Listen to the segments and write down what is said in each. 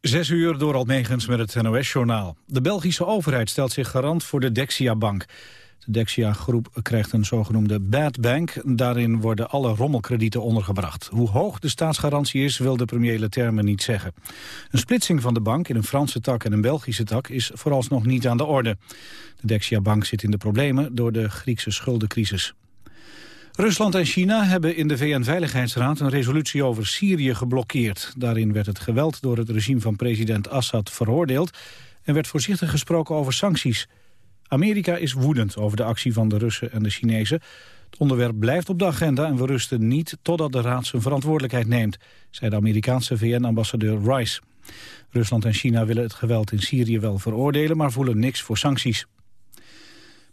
Zes uur door Almegens met het NOS-journaal. De Belgische overheid stelt zich garant voor de Dexia-bank. De Dexia-groep krijgt een zogenoemde bad bank. Daarin worden alle rommelkredieten ondergebracht. Hoe hoog de staatsgarantie is, wil de premier Leterme niet zeggen. Een splitsing van de bank in een Franse tak en een Belgische tak... is vooralsnog niet aan de orde. De Dexia-bank zit in de problemen door de Griekse schuldencrisis. Rusland en China hebben in de VN-veiligheidsraad een resolutie over Syrië geblokkeerd. Daarin werd het geweld door het regime van president Assad veroordeeld en werd voorzichtig gesproken over sancties. Amerika is woedend over de actie van de Russen en de Chinezen. Het onderwerp blijft op de agenda en we rusten niet totdat de Raad zijn verantwoordelijkheid neemt, zei de Amerikaanse VN-ambassadeur Rice. Rusland en China willen het geweld in Syrië wel veroordelen, maar voelen niks voor sancties.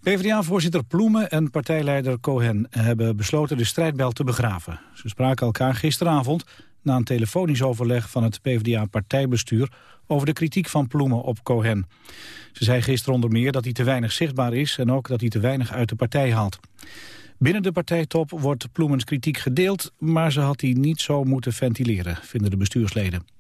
PvdA-voorzitter Ploemen en partijleider Cohen hebben besloten de strijdbel te begraven. Ze spraken elkaar gisteravond na een telefonisch overleg van het PvdA-partijbestuur over de kritiek van Ploemen op Cohen. Ze zei gisteren onder meer dat hij te weinig zichtbaar is en ook dat hij te weinig uit de partij haalt. Binnen de partijtop wordt Ploemens kritiek gedeeld, maar ze had hij niet zo moeten ventileren, vinden de bestuursleden.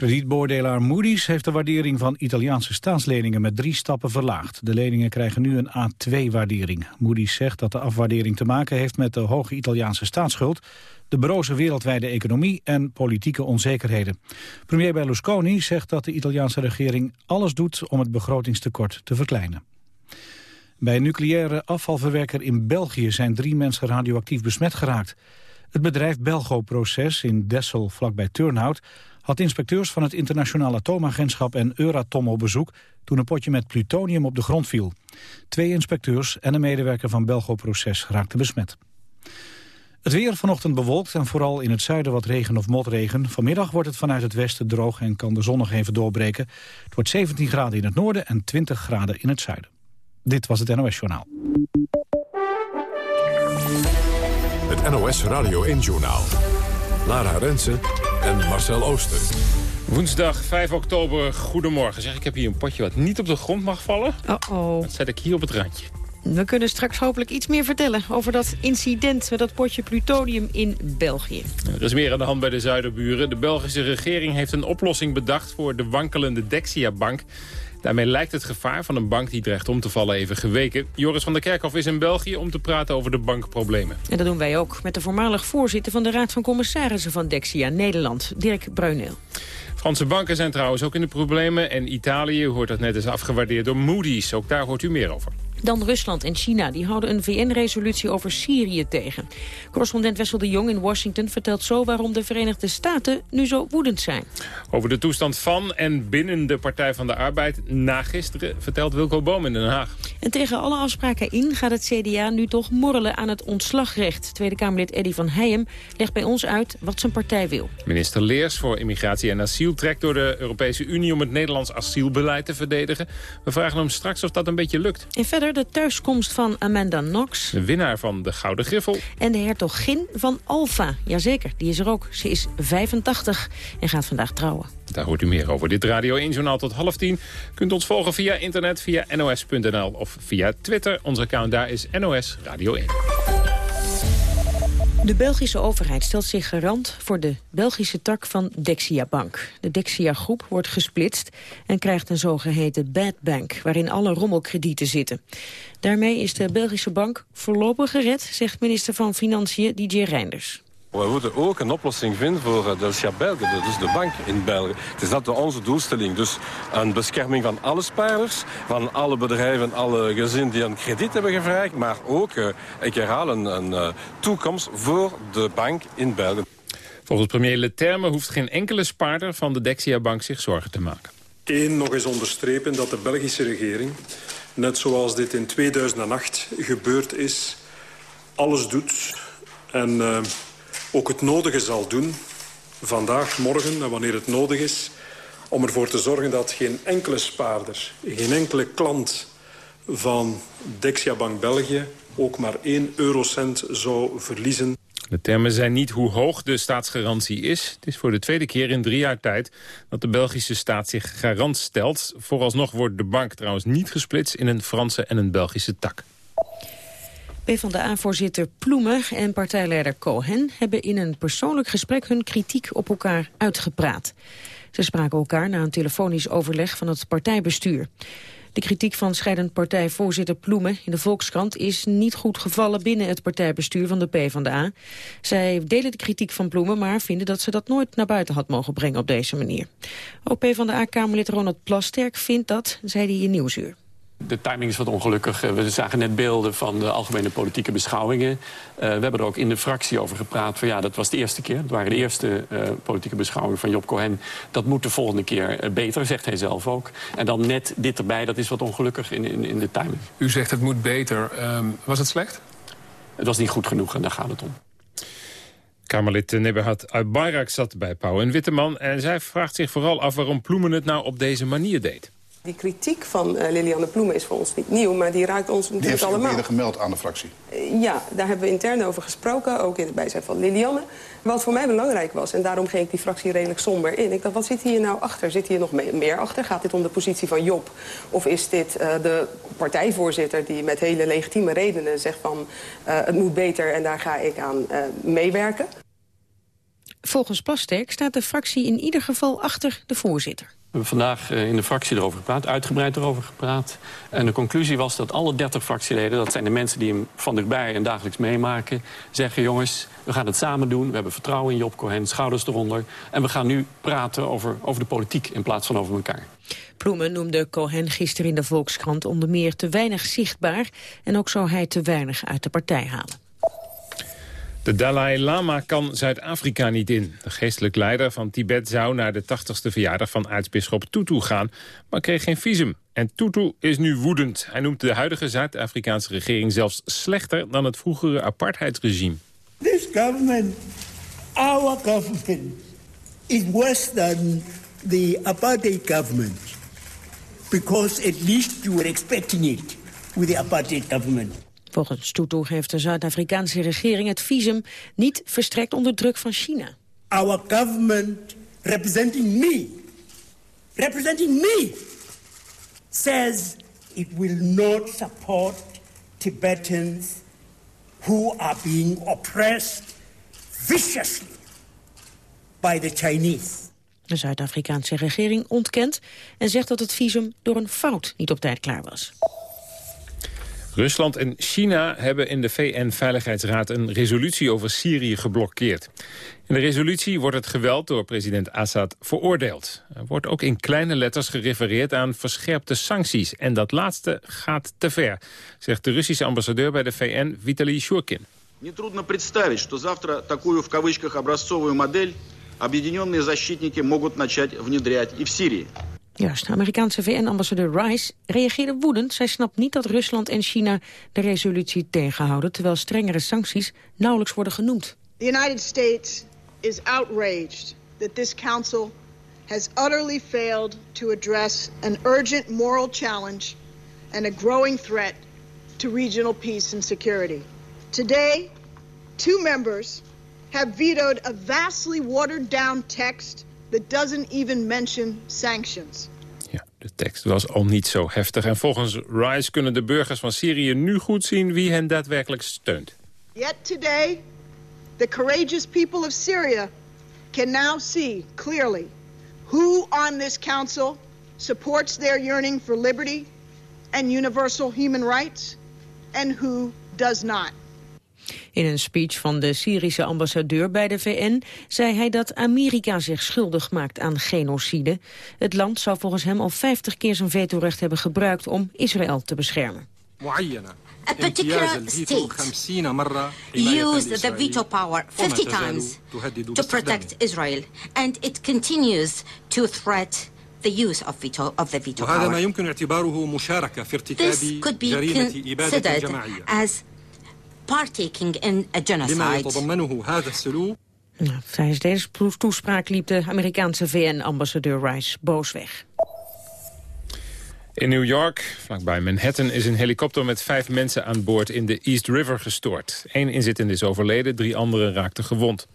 Kredietbeoordelaar Moody's heeft de waardering van Italiaanse staatsleningen met drie stappen verlaagd. De leningen krijgen nu een A2-waardering. Moody's zegt dat de afwaardering te maken heeft met de hoge Italiaanse staatsschuld, de broze wereldwijde economie en politieke onzekerheden. Premier Berlusconi zegt dat de Italiaanse regering alles doet om het begrotingstekort te verkleinen. Bij een nucleaire afvalverwerker in België zijn drie mensen radioactief besmet geraakt. Het bedrijf Belgo-proces in Dessel, vlakbij Turnhout, had inspecteurs van het Internationaal Atoomagentschap en Euratom op bezoek toen een potje met plutonium op de grond viel. Twee inspecteurs en een medewerker van Belgo-proces raakten besmet. Het weer vanochtend bewolkt en vooral in het zuiden wat regen of motregen. Vanmiddag wordt het vanuit het westen droog en kan de zon nog even doorbreken. Het wordt 17 graden in het noorden en 20 graden in het zuiden. Dit was het NOS Journaal. Het NOS Radio 1 Journaal. Lara Rensen en Marcel Ooster. Woensdag 5 oktober, goedemorgen. Zeg, ik heb hier een potje wat niet op de grond mag vallen. Oh-oh. Dat zet ik hier op het randje. We kunnen straks hopelijk iets meer vertellen over dat incident met dat potje plutonium in België. Er is meer aan de hand bij de Zuiderburen. De Belgische regering heeft een oplossing bedacht voor de wankelende Dexia-bank. Daarmee lijkt het gevaar van een bank die dreigt om te vallen even geweken. Joris van der Kerkhof is in België om te praten over de bankproblemen. En dat doen wij ook met de voormalig voorzitter van de Raad van Commissarissen van Dexia Nederland, Dirk Bruineel. Franse banken zijn trouwens ook in de problemen. En Italië, hoort dat net, is afgewaardeerd door Moody's. Ook daar hoort u meer over. Dan Rusland en China. Die houden een VN-resolutie over Syrië tegen. Correspondent Wessel de Jong in Washington vertelt zo waarom de Verenigde Staten nu zo woedend zijn. Over de toestand van en binnen de Partij van de Arbeid na gisteren vertelt Wilco Boom in Den Haag. En tegen alle afspraken in gaat het CDA nu toch morrelen aan het ontslagrecht. Tweede Kamerlid Eddy van Heijem legt bij ons uit wat zijn partij wil. Minister Leers voor Immigratie en Asiel trekt door de Europese Unie om het Nederlands asielbeleid te verdedigen. We vragen hem straks of dat een beetje lukt. En verder de thuiskomst van Amanda Knox. De winnaar van de Gouden Griffel. En de hertogin van Alfa. Jazeker, die is er ook. Ze is 85 en gaat vandaag trouwen. Daar hoort u meer over. Dit Radio 1 Journaal tot half tien. Kunt ons volgen via internet, via nos.nl of via Twitter. Onze account daar is NOS Radio 1. De Belgische overheid stelt zich garant voor de Belgische tak van Dexia Bank. De Dexia Groep wordt gesplitst en krijgt een zogeheten bad bank... waarin alle rommelkredieten zitten. Daarmee is de Belgische bank voorlopig gered, zegt minister van Financiën DJ Reinders. We moeten ook een oplossing vinden voor eh, Delcia België, dus de bank in België. Het is dat onze doelstelling. Dus een bescherming van alle spaarders, van alle bedrijven, alle gezinnen die een krediet hebben gevraagd. Maar ook, eh, ik herhaal, een, een eh, toekomst voor de bank in België. Volgens premier Leterme hoeft geen enkele spaarder van de Dexia-bank zich zorgen te maken. Eén, nog eens onderstrepen dat de Belgische regering, net zoals dit in 2008 gebeurd is, alles doet en... Uh, ook het nodige zal doen, vandaag, morgen en wanneer het nodig is... om ervoor te zorgen dat geen enkele spaarder, geen enkele klant van Dexia Bank België... ook maar 1 eurocent zou verliezen. De termen zijn niet hoe hoog de staatsgarantie is. Het is voor de tweede keer in drie jaar tijd dat de Belgische staat zich garant stelt. Vooralsnog wordt de bank trouwens niet gesplitst in een Franse en een Belgische tak. PvdA-voorzitter Ploemen en partijleider Cohen hebben in een persoonlijk gesprek hun kritiek op elkaar uitgepraat. Ze spraken elkaar na een telefonisch overleg van het partijbestuur. De kritiek van scheidend partijvoorzitter Ploemen in de Volkskrant is niet goed gevallen binnen het partijbestuur van de PvdA. Zij delen de kritiek van Ploemen, maar vinden dat ze dat nooit naar buiten had mogen brengen op deze manier. Ook PvdA-kamerlid Ronald Plasterk vindt dat, zei hij in Nieuwsuur. De timing is wat ongelukkig. Eh, we zagen net beelden van de algemene politieke beschouwingen. Uh, we hebben er ook in de fractie over gepraat. Van, ja, dat was de eerste keer. Dat waren de eerste uh, politieke beschouwingen van Job Cohen. Dat moet de volgende keer beter, zegt hij zelf ook. En dan net dit erbij, dat is wat ongelukkig in, in, in de timing. U zegt het moet beter. Um, was het slecht? Het was niet goed genoeg en daar gaat het om. Kamerlid Neberhard Bayrak zat bij Pauw en Witteman... en zij vraagt zich vooral af waarom Ploemen het nou op deze manier deed. Die kritiek van uh, Lilianne Ploemen is voor ons niet nieuw, maar die raakt ons natuurlijk allemaal. Die heeft eerder gemeld aan de fractie? Uh, ja, daar hebben we intern over gesproken, ook in het bijzijn van Lilianne. Wat voor mij belangrijk was, en daarom ging ik die fractie redelijk somber in. Ik dacht, wat zit hier nou achter? Zit hier nog meer achter? Gaat dit om de positie van Job? Of is dit uh, de partijvoorzitter die met hele legitieme redenen zegt van... het moet beter en daar ga ik aan meewerken? Volgens Plasterk staat de fractie in ieder geval achter de voorzitter. We hebben vandaag eh, in de fractie erover gepraat, uitgebreid erover gepraat. En de conclusie was dat alle 30 fractieleden, dat zijn de mensen die hem van dichtbij en dagelijks meemaken, zeggen jongens, we gaan het samen doen. We hebben vertrouwen in Job Cohen, schouders eronder. En we gaan nu praten over, over de politiek in plaats van over elkaar. Ploemen noemde Cohen gisteren in de Volkskrant onder meer te weinig zichtbaar. En ook zou hij te weinig uit de partij halen. De Dalai Lama kan Zuid-Afrika niet in. De geestelijk leider van Tibet zou naar de 80ste verjaardag van aartsbisschop Tutu gaan, maar kreeg geen visum. En Tutu is nu woedend. Hij noemt de huidige Zuid-Afrikaanse regering zelfs slechter dan het vroegere apartheidsregime. This government, our government, is worse than the apartheid government. Because at least you were expecting it with the apartheid government. Volgens Tutu heeft de Zuid-Afrikaanse regering het visum niet verstrekt onder druk van China. Our government representing me, representing me, says it will not support Tibetans who are being oppressed viciously by the Chinese. De Zuid-Afrikaanse regering ontkent en zegt dat het visum door een fout niet op tijd klaar was. Rusland en China hebben in de VN-veiligheidsraad een resolutie over Syrië geblokkeerd. In de resolutie wordt het geweld door president Assad veroordeeld. Er wordt ook in kleine letters gerefereerd aan verscherpte sancties. En dat laatste gaat te ver, zegt de Russische ambassadeur bij de VN, Vitaly Shurkin. Нетрудно представить, что завтра такую в кавычках образцовую модель объединенные защитники могут начать внедрять и в Сирии. Juist, Amerikaanse VN-ambassadeur Rice reageerde woedend. Zij snapt niet dat Rusland en China de resolutie tegenhouden... terwijl strengere sancties nauwelijks worden genoemd. The United States is outraged that this council has utterly failed to address an urgent moral challenge and a growing threat to regional peace and security. Today, two members have vetoed a vastly watered down text that doesn't even mention sanctions. Ja, de tekst was al niet zo heftig. En volgens Rice kunnen de burgers van Syrië nu goed zien wie hen daadwerkelijk steunt. Yet today, the courageous people of Syria can now see clearly who on this council supports their yearning for liberty and universal human rights and who does not. In een speech van de Syrische ambassadeur bij de VN zei hij dat Amerika zich schuldig maakt aan genocide. Het land zou volgens hem al 50 keer zijn vetorecht hebben gebruikt om Israël te beschermen. A particular state used the veto power 50 times to protect Israel, and it continues to threat the use of veto of the veto power. This could be considered as partaking in a genocide. Nou, tijdens deze toespraak liep de Amerikaanse VN-ambassadeur Rice boos weg. In New York, vlakbij Manhattan, is een helikopter met vijf mensen aan boord in de East River gestort. Eén inzittende is overleden, drie anderen raakten gewond.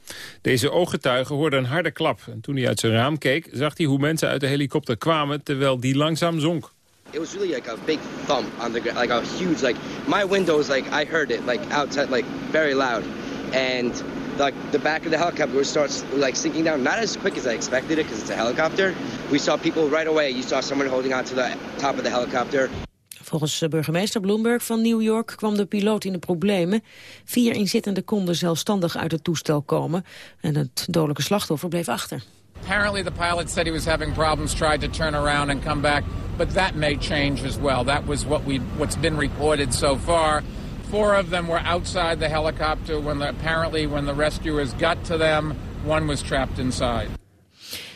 Deze ooggetuige hoorde een harde klap. En toen hij uit zijn raam keek, zag hij hoe mensen uit de helikopter kwamen terwijl die langzaam zonk. It was really like a big thump on the ground, like a huge, like my windows, like I heard it, like outside, like very loud, and like the back of the helicopter starts like sinking down, not as quick as I expected it because it's a helicopter. We saw people right away. You saw someone holding on to the top of the helicopter. Volgens burgemeester Bloomberg van New York kwam de piloot in de problemen. Vier inzittenden konden zelfstandig uit het toestel komen en het dodelijke slachtoffer bleef achter. Apparently the pilot said he was having problems, tried to turn around and come back, but that may change as well. That was what we what's been reported so far. Four of them were outside the helicopter when the, apparently when the rescuers got to them, one was trapped inside.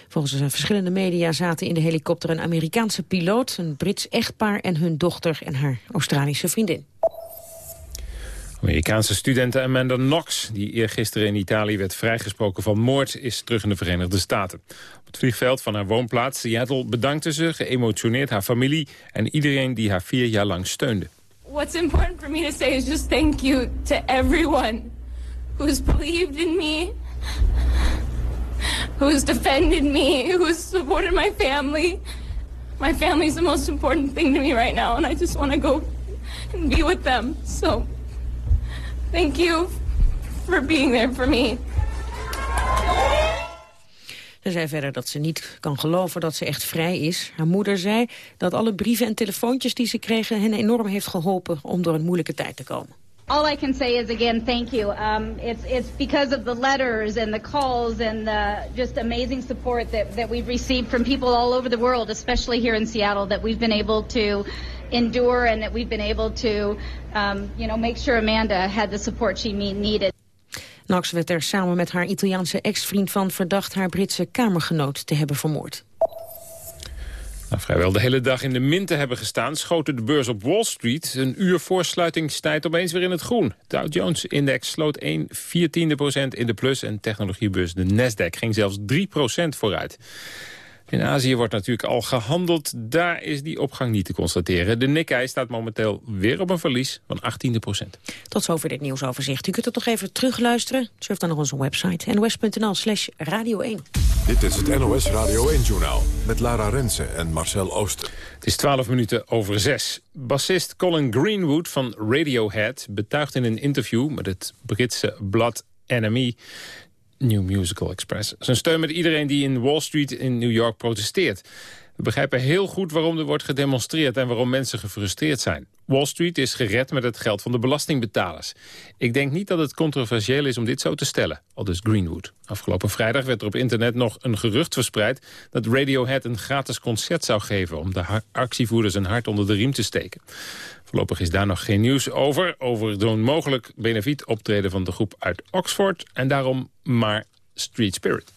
Volgens eh, verschillende media zaten in de helikopter een Amerikaanse piloot, een Brits echtpaar en hun dochter en haar Australische vriendin. Amerikaanse studente Amanda Knox, die eergisteren in Italië werd vrijgesproken van moord, is terug in de Verenigde Staten. Op het vliegveld van haar woonplaats Seattle bedankte ze, geëmotioneerd haar familie en iedereen die haar vier jaar lang steunde. What's important for me to say is just thank you to everyone who's believed in me, who's defended me, who's supported my family. My family is the most important thing to me right now, and I just want to go and be with them. So Thank you for being there for me. Ze zei verder dat ze niet kan geloven dat ze echt vrij is. Haar moeder zei dat alle brieven en telefoontjes die ze kregen... hen enorm heeft geholpen om door een moeilijke tijd te komen. All I can say is again, thank you. Um, it's it's because of the letters and the calls and the just amazing support that, that we've received from people all over the world, especially here in Seattle, that we've been able to endure and that we've been able to, um, you know, make sure Amanda had the support she needed. Knox werd er samen met haar Italiaanse ex-vriend van verdacht haar Britse kamergenoot te hebben vermoord. Nou, vrijwel de hele dag in de min te hebben gestaan... schoten de beurs op Wall Street een uur voor sluitingstijd opeens weer in het groen. Dow Jones-index sloot 1 viertiende procent in de plus... en technologiebeurs de Nasdaq ging zelfs 3 procent vooruit. In Azië wordt natuurlijk al gehandeld. Daar is die opgang niet te constateren. De Nikkei staat momenteel weer op een verlies van 18 procent. Tot zover dit nieuwsoverzicht. U kunt het nog even terugluisteren. Surf dan naar onze website nos.nl slash radio 1. Dit is het NOS Radio 1-journaal met Lara Rensen en Marcel Ooster. Het is 12 minuten over 6. Bassist Colin Greenwood van Radiohead betuigt in een interview... met het Britse blad NME New Musical Express. Zijn steun met iedereen die in Wall Street in New York protesteert. We begrijpen heel goed waarom er wordt gedemonstreerd en waarom mensen gefrustreerd zijn. Wall Street is gered met het geld van de belastingbetalers. Ik denk niet dat het controversieel is om dit zo te stellen, aldus Greenwood. Afgelopen vrijdag werd er op internet nog een gerucht verspreid... dat Radiohead een gratis concert zou geven... om de actievoerders een hart onder de riem te steken. Voorlopig is daar nog geen nieuws over. Over zo'n mogelijk benefiet optreden van de groep uit Oxford. En daarom maar Street Spirit.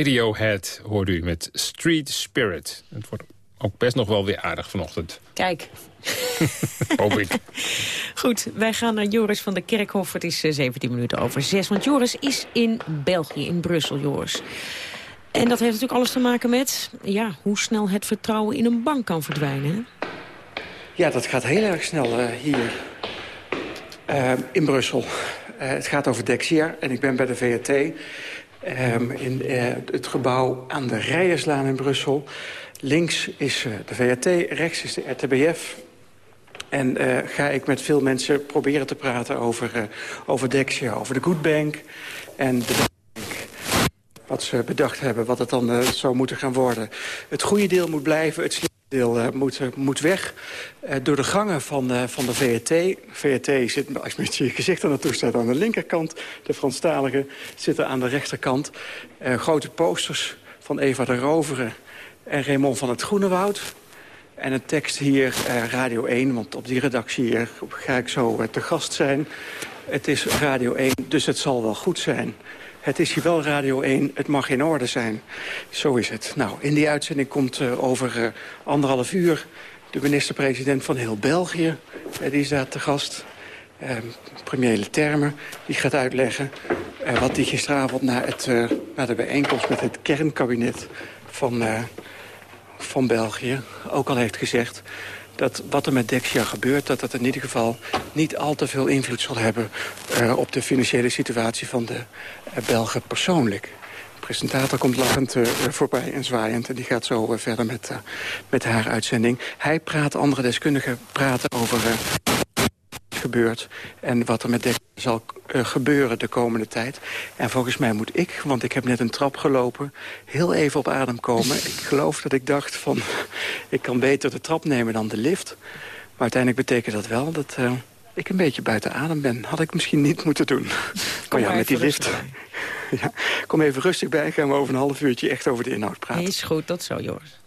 Radiohead hoort u met Street Spirit. Het wordt ook best nog wel weer aardig vanochtend. Kijk. Hoop ik. Goed, wij gaan naar Joris van der Kerkhof. Het is 17 eh, minuten over 6. Want Joris is in België, in Brussel, Joris. En dat heeft natuurlijk alles te maken met ja, hoe snel het vertrouwen in een bank kan verdwijnen. Hè? Ja, dat gaat heel erg snel uh, hier uh, in Brussel. Uh, het gaat over Dexia en ik ben bij de VRT... Um, in het gebouw aan de Rijerslaan in Brussel. Links is de VRT, rechts is de RTBF. En ga ik met veel mensen proberen te praten over, over Dexia, over de Good Bank... en de wat ze bedacht hebben, wat het dan zou moeten gaan worden. Het goede deel moet blijven, het deel uh, moet, uh, moet weg. door de gangen van, van de VRT. VRT zit, als je met je gezicht er naartoe staat, aan de linkerkant. De Franstaligen zitten aan de rechterkant. grote posters van Eva de Roveren en Raymond van het Groenewoud. En een tekst hier, Radio 1, want op die redactie hier ga ik zo te gast zijn. Het is Radio 1, dus het zal wel goed zijn. Het is hier wel Radio 1, het mag in orde zijn. Zo is het. Nou, in die uitzending komt uh, over uh, anderhalf uur... de minister-president van heel België. Uh, die is daar te gast. Ehm, premier Leterme, die gaat uitleggen... wat hij gisteravond na, het, de bijeenkomst met het kernkabinet van, van België... ook al heeft gezegd dat wat er met Dexia gebeurt... dat dat in ieder geval niet al te veel invloed zal hebben... Uh, op de financiële situatie van de uh, Belgen persoonlijk. De presentator komt lachend uh, voorbij en zwaaiend... en die gaat zo verder met, met haar uitzending. Hij praat, andere deskundigen praten over gebeurt en wat er met Dexia zal uh, gebeuren de komende tijd. En volgens mij moet ik, want ik heb net een trap gelopen... heel even op adem komen. ik geloof dat ik dacht van... ik kan beter de trap nemen dan de lift. Maar uiteindelijk betekent dat wel dat uh, ik een beetje buiten adem ben. Had ik misschien niet moeten doen. Kom maar ja, met die lift... ja, kom even rustig bij, gaan we over een half uurtje echt over de inhoud praten. Is goed, tot zo Joris.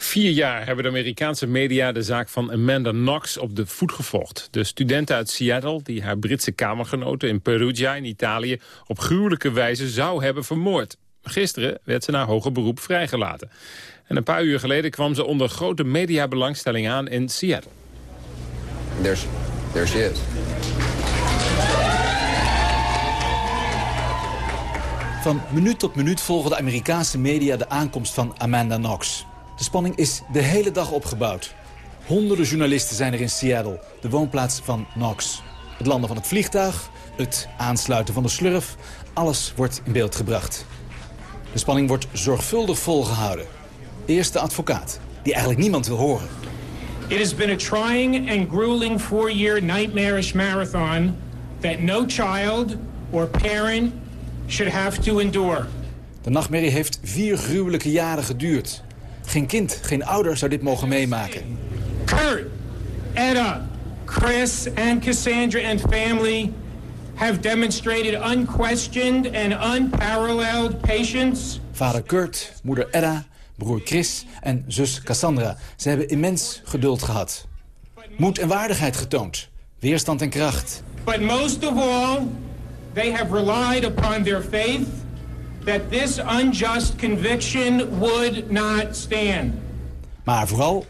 Vier jaar hebben de Amerikaanse media de zaak van Amanda Knox op de voet gevolgd. De student uit Seattle, die haar Britse kamergenoten in Perugia in Italië op gruwelijke wijze zou hebben vermoord. Gisteren werd ze na hoger beroep vrijgelaten. En een paar uur geleden kwam ze onder grote mediabelangstelling aan in Seattle. There's, there she is. Van minuut tot minuut volgen de Amerikaanse media de aankomst van Amanda Knox. De spanning is de hele dag opgebouwd. Honderden journalisten zijn er in Seattle, de woonplaats van Knox. Het landen van het vliegtuig, het aansluiten van de slurf, alles wordt in beeld gebracht. De spanning wordt zorgvuldig volgehouden. Eerst de advocaat, die eigenlijk niemand wil horen. It has been a trying and grueling four-year nightmarish marathon that no child or parent should have to endure. De nachtmerrie heeft vier gruwelijke jaren geduurd. Geen kind, geen ouder zou dit mogen meemaken. Kurt, Edda, Chris and Cassandra and family have demonstrated unquestioned and unparalleled patience. Vader Kurt, moeder Edda, broer Chris en zus Cassandra. Ze hebben immens geduld gehad. Moed en waardigheid getoond. Weerstand en kracht. But most of all, they have relied upon their faith that this unjust conviction would not stand. Maar vooral,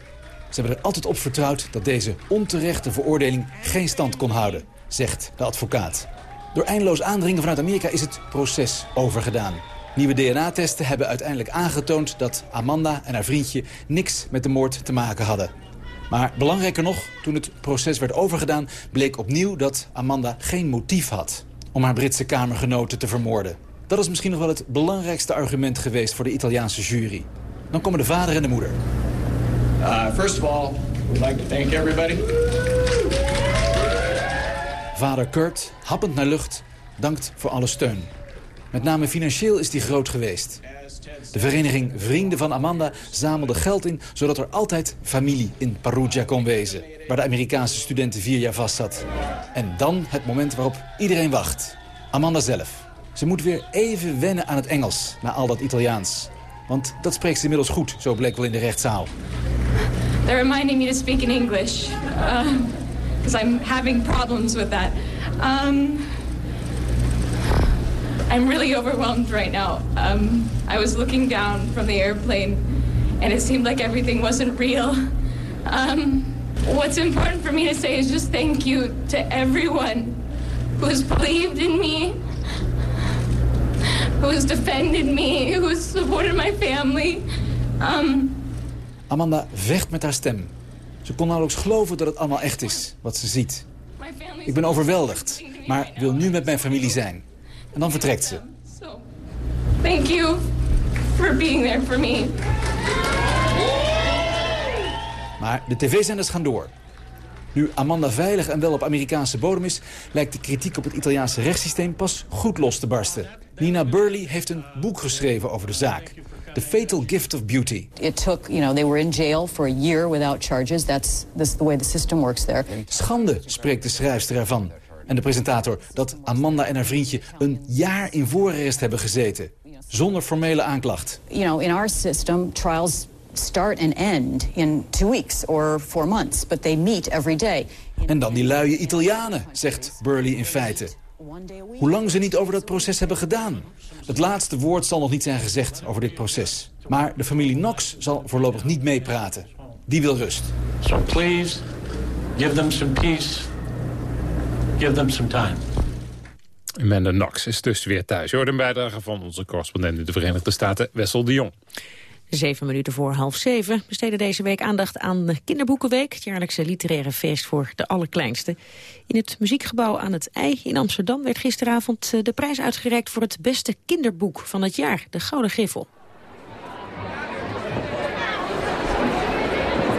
ze hebben er altijd op vertrouwd dat deze onterechte veroordeling geen stand kon houden, zegt de advocaat. Door eindeloos aandringen vanuit Amerika is het proces overgedaan. Nieuwe DNA-testen hebben uiteindelijk aangetoond dat Amanda en haar vriendje niks met de moord te maken hadden. Maar belangrijker nog, toen het proces werd overgedaan... bleek opnieuw dat Amanda geen motief had om haar Britse kamergenoten te vermoorden. Dat is misschien nog wel het belangrijkste argument geweest voor de Italiaanse jury. Dan komen de vader en de moeder. Uh, first of all, we'd like to thank everybody. Vader Kurt, happend naar lucht, dankt voor alle steun. Met name financieel is die groot geweest. De vereniging Vrienden van Amanda zamelde geld in... zodat er altijd familie in Perugia kon wezen... waar de Amerikaanse studenten vier jaar vast zat. En dan het moment waarop iedereen wacht. Amanda zelf. Ze moet weer even wennen aan het Engels, na al dat Italiaans. Want dat spreekt ze inmiddels goed, zo bleek wel in de rechtszaal. They're reminding me to speak in English. Because uh, I'm having problems with that. Um, I'm really overwhelmed right now. Um, I was looking down from the airplane, and it seemed like everything wasn't real. Um, what's important for me to say is just thank you to everyone who's believed in me, who's defended me, who's supported my family. Um, Amanda vecht met haar stem. Ze kon nauwelijks geloven dat het allemaal echt is, wat ze ziet. Ik ben overweldigd, maar wil nu met mijn familie zijn. En dan vertrekt ze. Thank you for being there for me. Maar de tv-zenders gaan door. Nu Amanda veilig en wel op Amerikaanse bodem is... lijkt de kritiek op het Italiaanse rechtssysteem pas goed los te barsten. Nina Burley heeft een boek geschreven over de zaak. The Fatal Gift of Beauty. It took, you know, they were in jail for a year without charges. That's, that's the way the system works there. Schande, spreekt de schrijfster ervan. En de presentator dat Amanda en haar vriendje een jaar in voorarrest hebben gezeten. Zonder formele aanklacht. You know, in our system, trials start and end in two weeks or four months. But they meet every day. En dan die luie Italianen, zegt Burley in feite. Hoe lang ze niet over dat proces hebben gedaan. Het laatste woord zal nog niet zijn gezegd over dit proces. Maar de familie Knox zal voorlopig niet meepraten. Die wil rust. So please, give them some peace. Give them some time. Amanda Knox is dus weer thuis. Je hoort een bijdrage van onze correspondent in de Verenigde Staten, Wessel de Jong. Zeven minuten voor half zeven besteden deze week aandacht aan de Kinderboekenweek. Het jaarlijkse literaire feest voor de allerkleinste. In het muziekgebouw aan het IJ in Amsterdam werd gisteravond eh, de prijs uitgereikt voor het beste kinderboek van het jaar, de Gouden Griffel.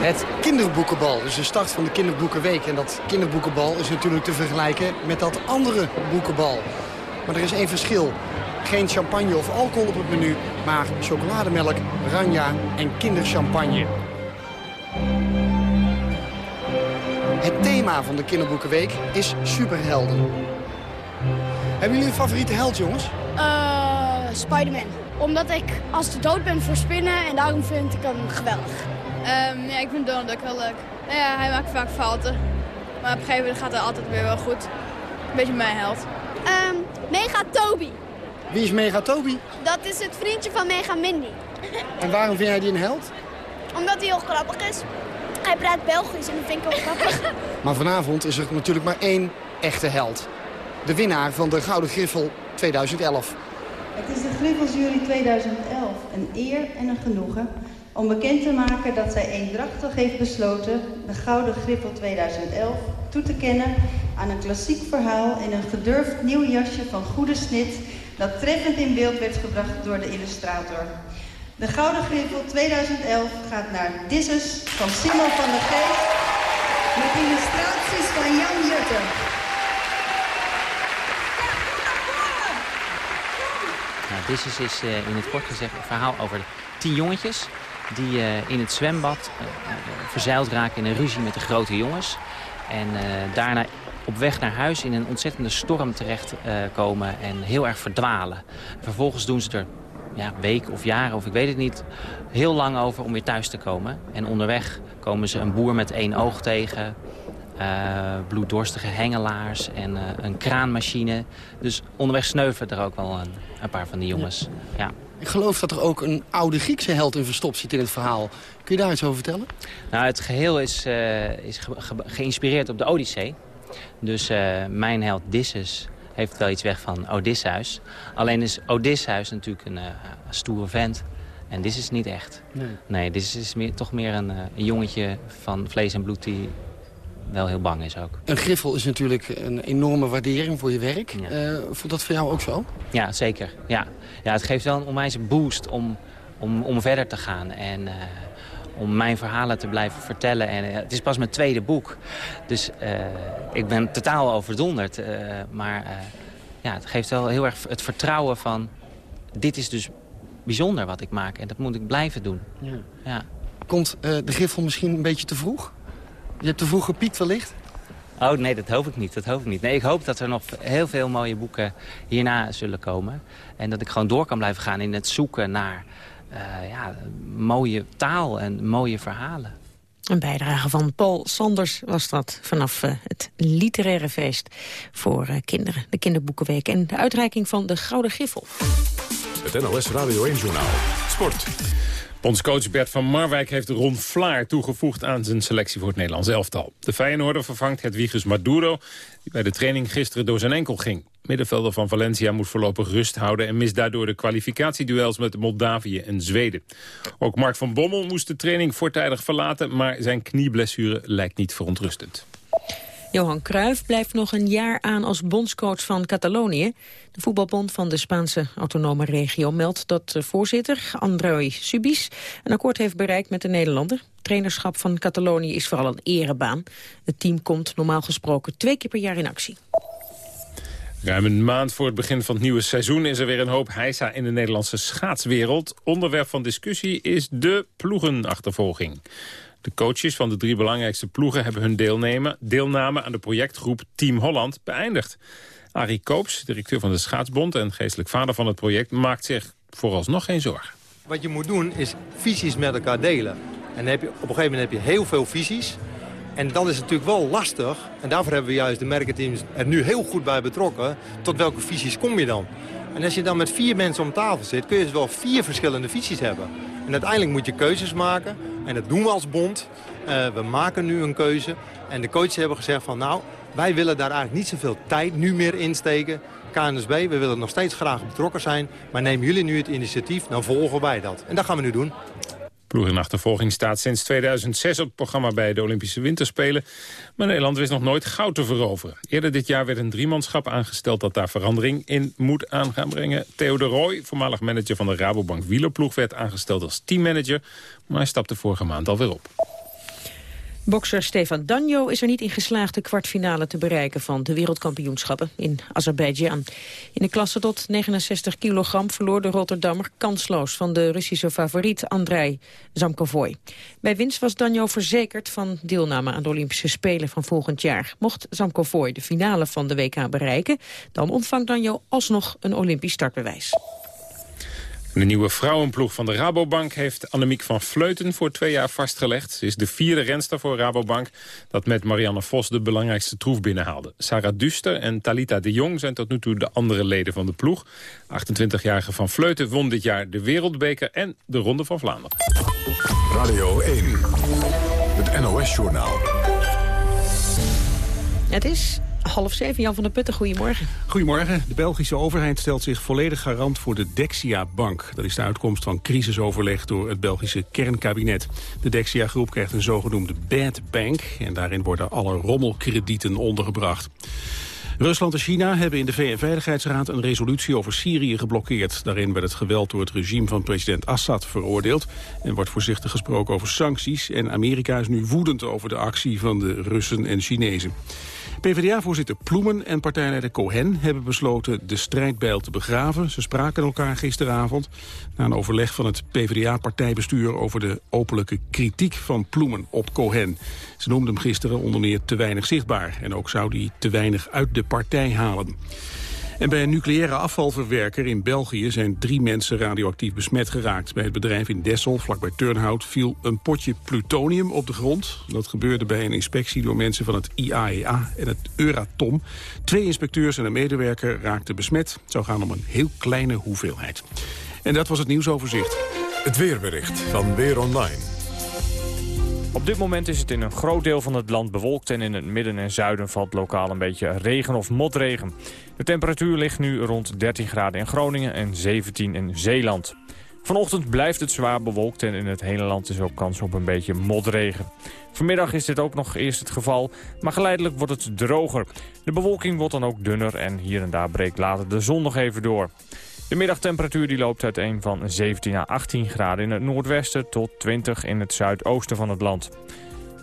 Het kinderboekenbal, dus de start van de kinderboekenweek. En dat kinderboekenbal is natuurlijk te vergelijken met dat andere boekenbal. Maar er is één verschil. Geen champagne of alcohol op het menu, maar chocolademelk, ranja en kinderchampagne. Het thema van de kinderboekenweek is superhelden. Hebben jullie een favoriete held, jongens? Uh, Spider-Man. Omdat ik als de dood ben voor spinnen en daarom vind ik hem geweldig. Um, ja, ik vind Donald Duck heel leuk. Nou ja, hij maakt vaak fouten. Maar op een gegeven moment gaat hij altijd weer wel goed. Een beetje mijn held. Um, Mega Toby. Wie is Mega Toby? Dat is het vriendje van Mega Mindy. En waarom vind jij die een held? Omdat hij heel grappig is. Hij praat Belgisch en dat vind ik ook grappig. Maar vanavond is er natuurlijk maar één echte held. De winnaar van de Gouden Griffel 2011. Het is de Griffelsjury 2011 een eer en een genoegen om bekend te maken dat zij eendrachtig heeft besloten de Gouden Griffel 2011 toe te kennen aan een klassiek verhaal in een gedurfd nieuw jasje van goede snit dat treffend in beeld werd gebracht door de illustrator. De Gouden Griffel 2011 gaat naar Disses van Simon van der Geest met illustraties van Jan Jutte. Nou, is uh, in het kort gezegd een verhaal over tien jongetjes die uh, in het zwembad uh, verzeild raken in een ruzie met de grote jongens. En daarna op weg naar huis in een ontzettende storm terechtkomen uh, en heel erg verdwalen. Vervolgens doen ze er ja, weken of jaren, of ik weet het niet, heel lang over om weer thuis te komen. En onderweg komen ze een boer met één oog tegen, uh, bloeddorstige hengelaars en uh, een kraanmachine. Dus onderweg sneuvelen er ook wel een, een paar van die jongens. Ja. ja. Ik geloof dat er ook een oude Griekse held in verstopt zit in het verhaal. Kun je daar iets over vertellen? Nou, het geheel is, uh, is ge ge geïnspireerd op de Odyssee. Dus uh, mijn held Disses heeft wel iets weg van Odysseus. Alleen is Odysseus natuurlijk een uh, stoere vent. En dit is niet echt. Nee, nee dit is meer, toch meer een, uh, een, jongetje van vlees en bloed die wel heel bang is ook. Een griffel is natuurlijk een enorme waardering voor je werk. Ja. voelt dat voor jou ook zo? Ja, zeker. Ja. Ja, het geeft wel een onwijs boost om, om, om verder te gaan. En om mijn verhalen te blijven vertellen. En uh, het is pas mijn tweede boek. Dus uh, ik ben totaal overdonderd. Uh, maar ja, het geeft wel heel erg het vertrouwen van... dit is dus bijzonder wat ik maak. En dat moet ik blijven doen. Ja. ja. Komt de griffel misschien een beetje te vroeg? Je hebt te vroeg gepiekt wellicht? Oh nee, dat hoop ik niet. Dat hoop ik niet. Nee, ik hoop dat er nog heel veel mooie boeken hierna zullen komen. En dat ik gewoon door kan blijven gaan in het zoeken naar ja, mooie taal en mooie verhalen. Een bijdrage van Paul Sanders was dat vanaf uh, het literaire feest voor uh, kinderen. De kinderboekenweek en de uitreiking van de Gouden Griffel. Het NOS Radio 1 Journaal. Sport. Bondscoach Bert van Marwijk heeft Ron Vlaar toegevoegd aan zijn selectie voor het Nederlands elftal. De Feyenoorder vervangt Hedwigus Maduro, die bij de training gisteren door zijn enkel ging. Middenvelder van Valencia moet voorlopig rust houden... en mist daardoor de kwalificatieduels met Moldavië en Zweden. Ook Mark van Bommel moest de training voortijdig verlaten... maar zijn knieblessure lijkt niet verontrustend. Johan Cruijff blijft nog een jaar aan als bondscoach van Catalonië. De voetbalbond van de Spaanse autonome regio meldt dat voorzitter, André Subis, een akkoord heeft bereikt met de Nederlander. Trainerschap van Catalonië is vooral een erebaan. Het team komt normaal gesproken twee keer per jaar in actie. Ruim een maand voor het begin van het nieuwe seizoen is er weer een hoop heisa in de Nederlandse schaatswereld. Onderwerp van discussie is de ploegenachtervolging. De coaches van de drie belangrijkste ploegen hebben hun deelname aan de projectgroep Team Holland beëindigd. Arie Koops, directeur van de Schaatsbond en geestelijk vader van het project, maakt zich vooralsnog geen zorgen. Wat je moet doen is visies met elkaar delen. En heb je, op een gegeven moment heb je heel veel visies. En dan is natuurlijk wel lastig. En daarvoor hebben we juist de merkenteams er nu heel goed bij betrokken. Tot welke visies kom je dan? En als je dan met vier mensen om tafel zit, kun je dus wel vier verschillende visies hebben. En uiteindelijk moet je keuzes maken. En dat doen we als bond. Uh, we maken nu een keuze. En de coaches hebben gezegd van nou, wij willen daar eigenlijk niet zoveel tijd nu meer insteken. KNSB, we willen nog steeds graag betrokken zijn. Maar nemen jullie nu het initiatief, dan volgen wij dat. En dat gaan we nu doen. Ploeg in achtervolging staat sinds 2006 op het programma bij de Olympische Winterspelen. Maar Nederland wist nog nooit goud te veroveren. Eerder dit jaar werd een driemanschap aangesteld dat daar verandering in moet aan gaan brengen. Theo de Rooij, voormalig manager van de Rabobank wielerploeg, werd aangesteld als teammanager. Maar hij stapte vorige maand alweer op. Bokser Stefan Danjo is er niet in geslaagd de kwartfinale te bereiken van de wereldkampioenschappen in Azerbeidzjan. In de klasse tot 69 kilogram verloor de Rotterdammer kansloos van de Russische favoriet Andrei Zamkovoy. Bij winst was Danjo verzekerd van deelname aan de Olympische Spelen van volgend jaar. Mocht Zamkovoy de finale van de WK bereiken, dan ontvangt Danjo alsnog een Olympisch startbewijs. De nieuwe vrouwenploeg van de Rabobank heeft Annemiek van Vleuten voor twee jaar vastgelegd. Ze is de vierde renster voor Rabobank dat met Marianne Vos de belangrijkste troef binnenhaalde. Sarah Duster en Talita de Jong zijn tot nu toe de andere leden van de ploeg. 28-jarige van Vleuten won dit jaar de Wereldbeker en de Ronde van Vlaanderen. Radio 1, het NOS-journaal. Het is Half zeven, Jan van der Putten, goedemorgen. Goedemorgen. De Belgische overheid stelt zich volledig garant voor de Dexia-bank. Dat is de uitkomst van crisisoverleg door het Belgische kernkabinet. De Dexia-groep krijgt een zogenoemde bad bank... en daarin worden alle rommelkredieten ondergebracht. Rusland en China hebben in de VN-veiligheidsraad een resolutie over Syrië geblokkeerd. Daarin werd het geweld door het regime van president Assad veroordeeld... en wordt voorzichtig gesproken over sancties. En Amerika is nu woedend over de actie van de Russen en Chinezen. PvdA-voorzitter Ploemen en partijleider Cohen hebben besloten de strijdbijl te begraven. Ze spraken elkaar gisteravond na een overleg van het PvdA-partijbestuur over de openlijke kritiek van Ploemen op Cohen. Ze noemden hem gisteren onder meer te weinig zichtbaar en ook zou hij te weinig uit de partij halen. En bij een nucleaire afvalverwerker in België zijn drie mensen radioactief besmet geraakt. Bij het bedrijf in Dessel, vlakbij Turnhout, viel een potje plutonium op de grond. Dat gebeurde bij een inspectie door mensen van het IAEA e en het Euratom. Twee inspecteurs en een medewerker raakten besmet. Het zou gaan om een heel kleine hoeveelheid. En dat was het nieuwsoverzicht. Het weerbericht van Weer Online. Op dit moment is het in een groot deel van het land bewolkt... en in het midden en zuiden valt lokaal een beetje regen of motregen. De temperatuur ligt nu rond 13 graden in Groningen en 17 in Zeeland. Vanochtend blijft het zwaar bewolkt en in het hele land is ook kans op een beetje motregen. Vanmiddag is dit ook nog eerst het geval, maar geleidelijk wordt het droger. De bewolking wordt dan ook dunner en hier en daar breekt later de zon nog even door. De middagtemperatuur die loopt uiteen van 17 à 18 graden in het noordwesten tot 20 in het zuidoosten van het land.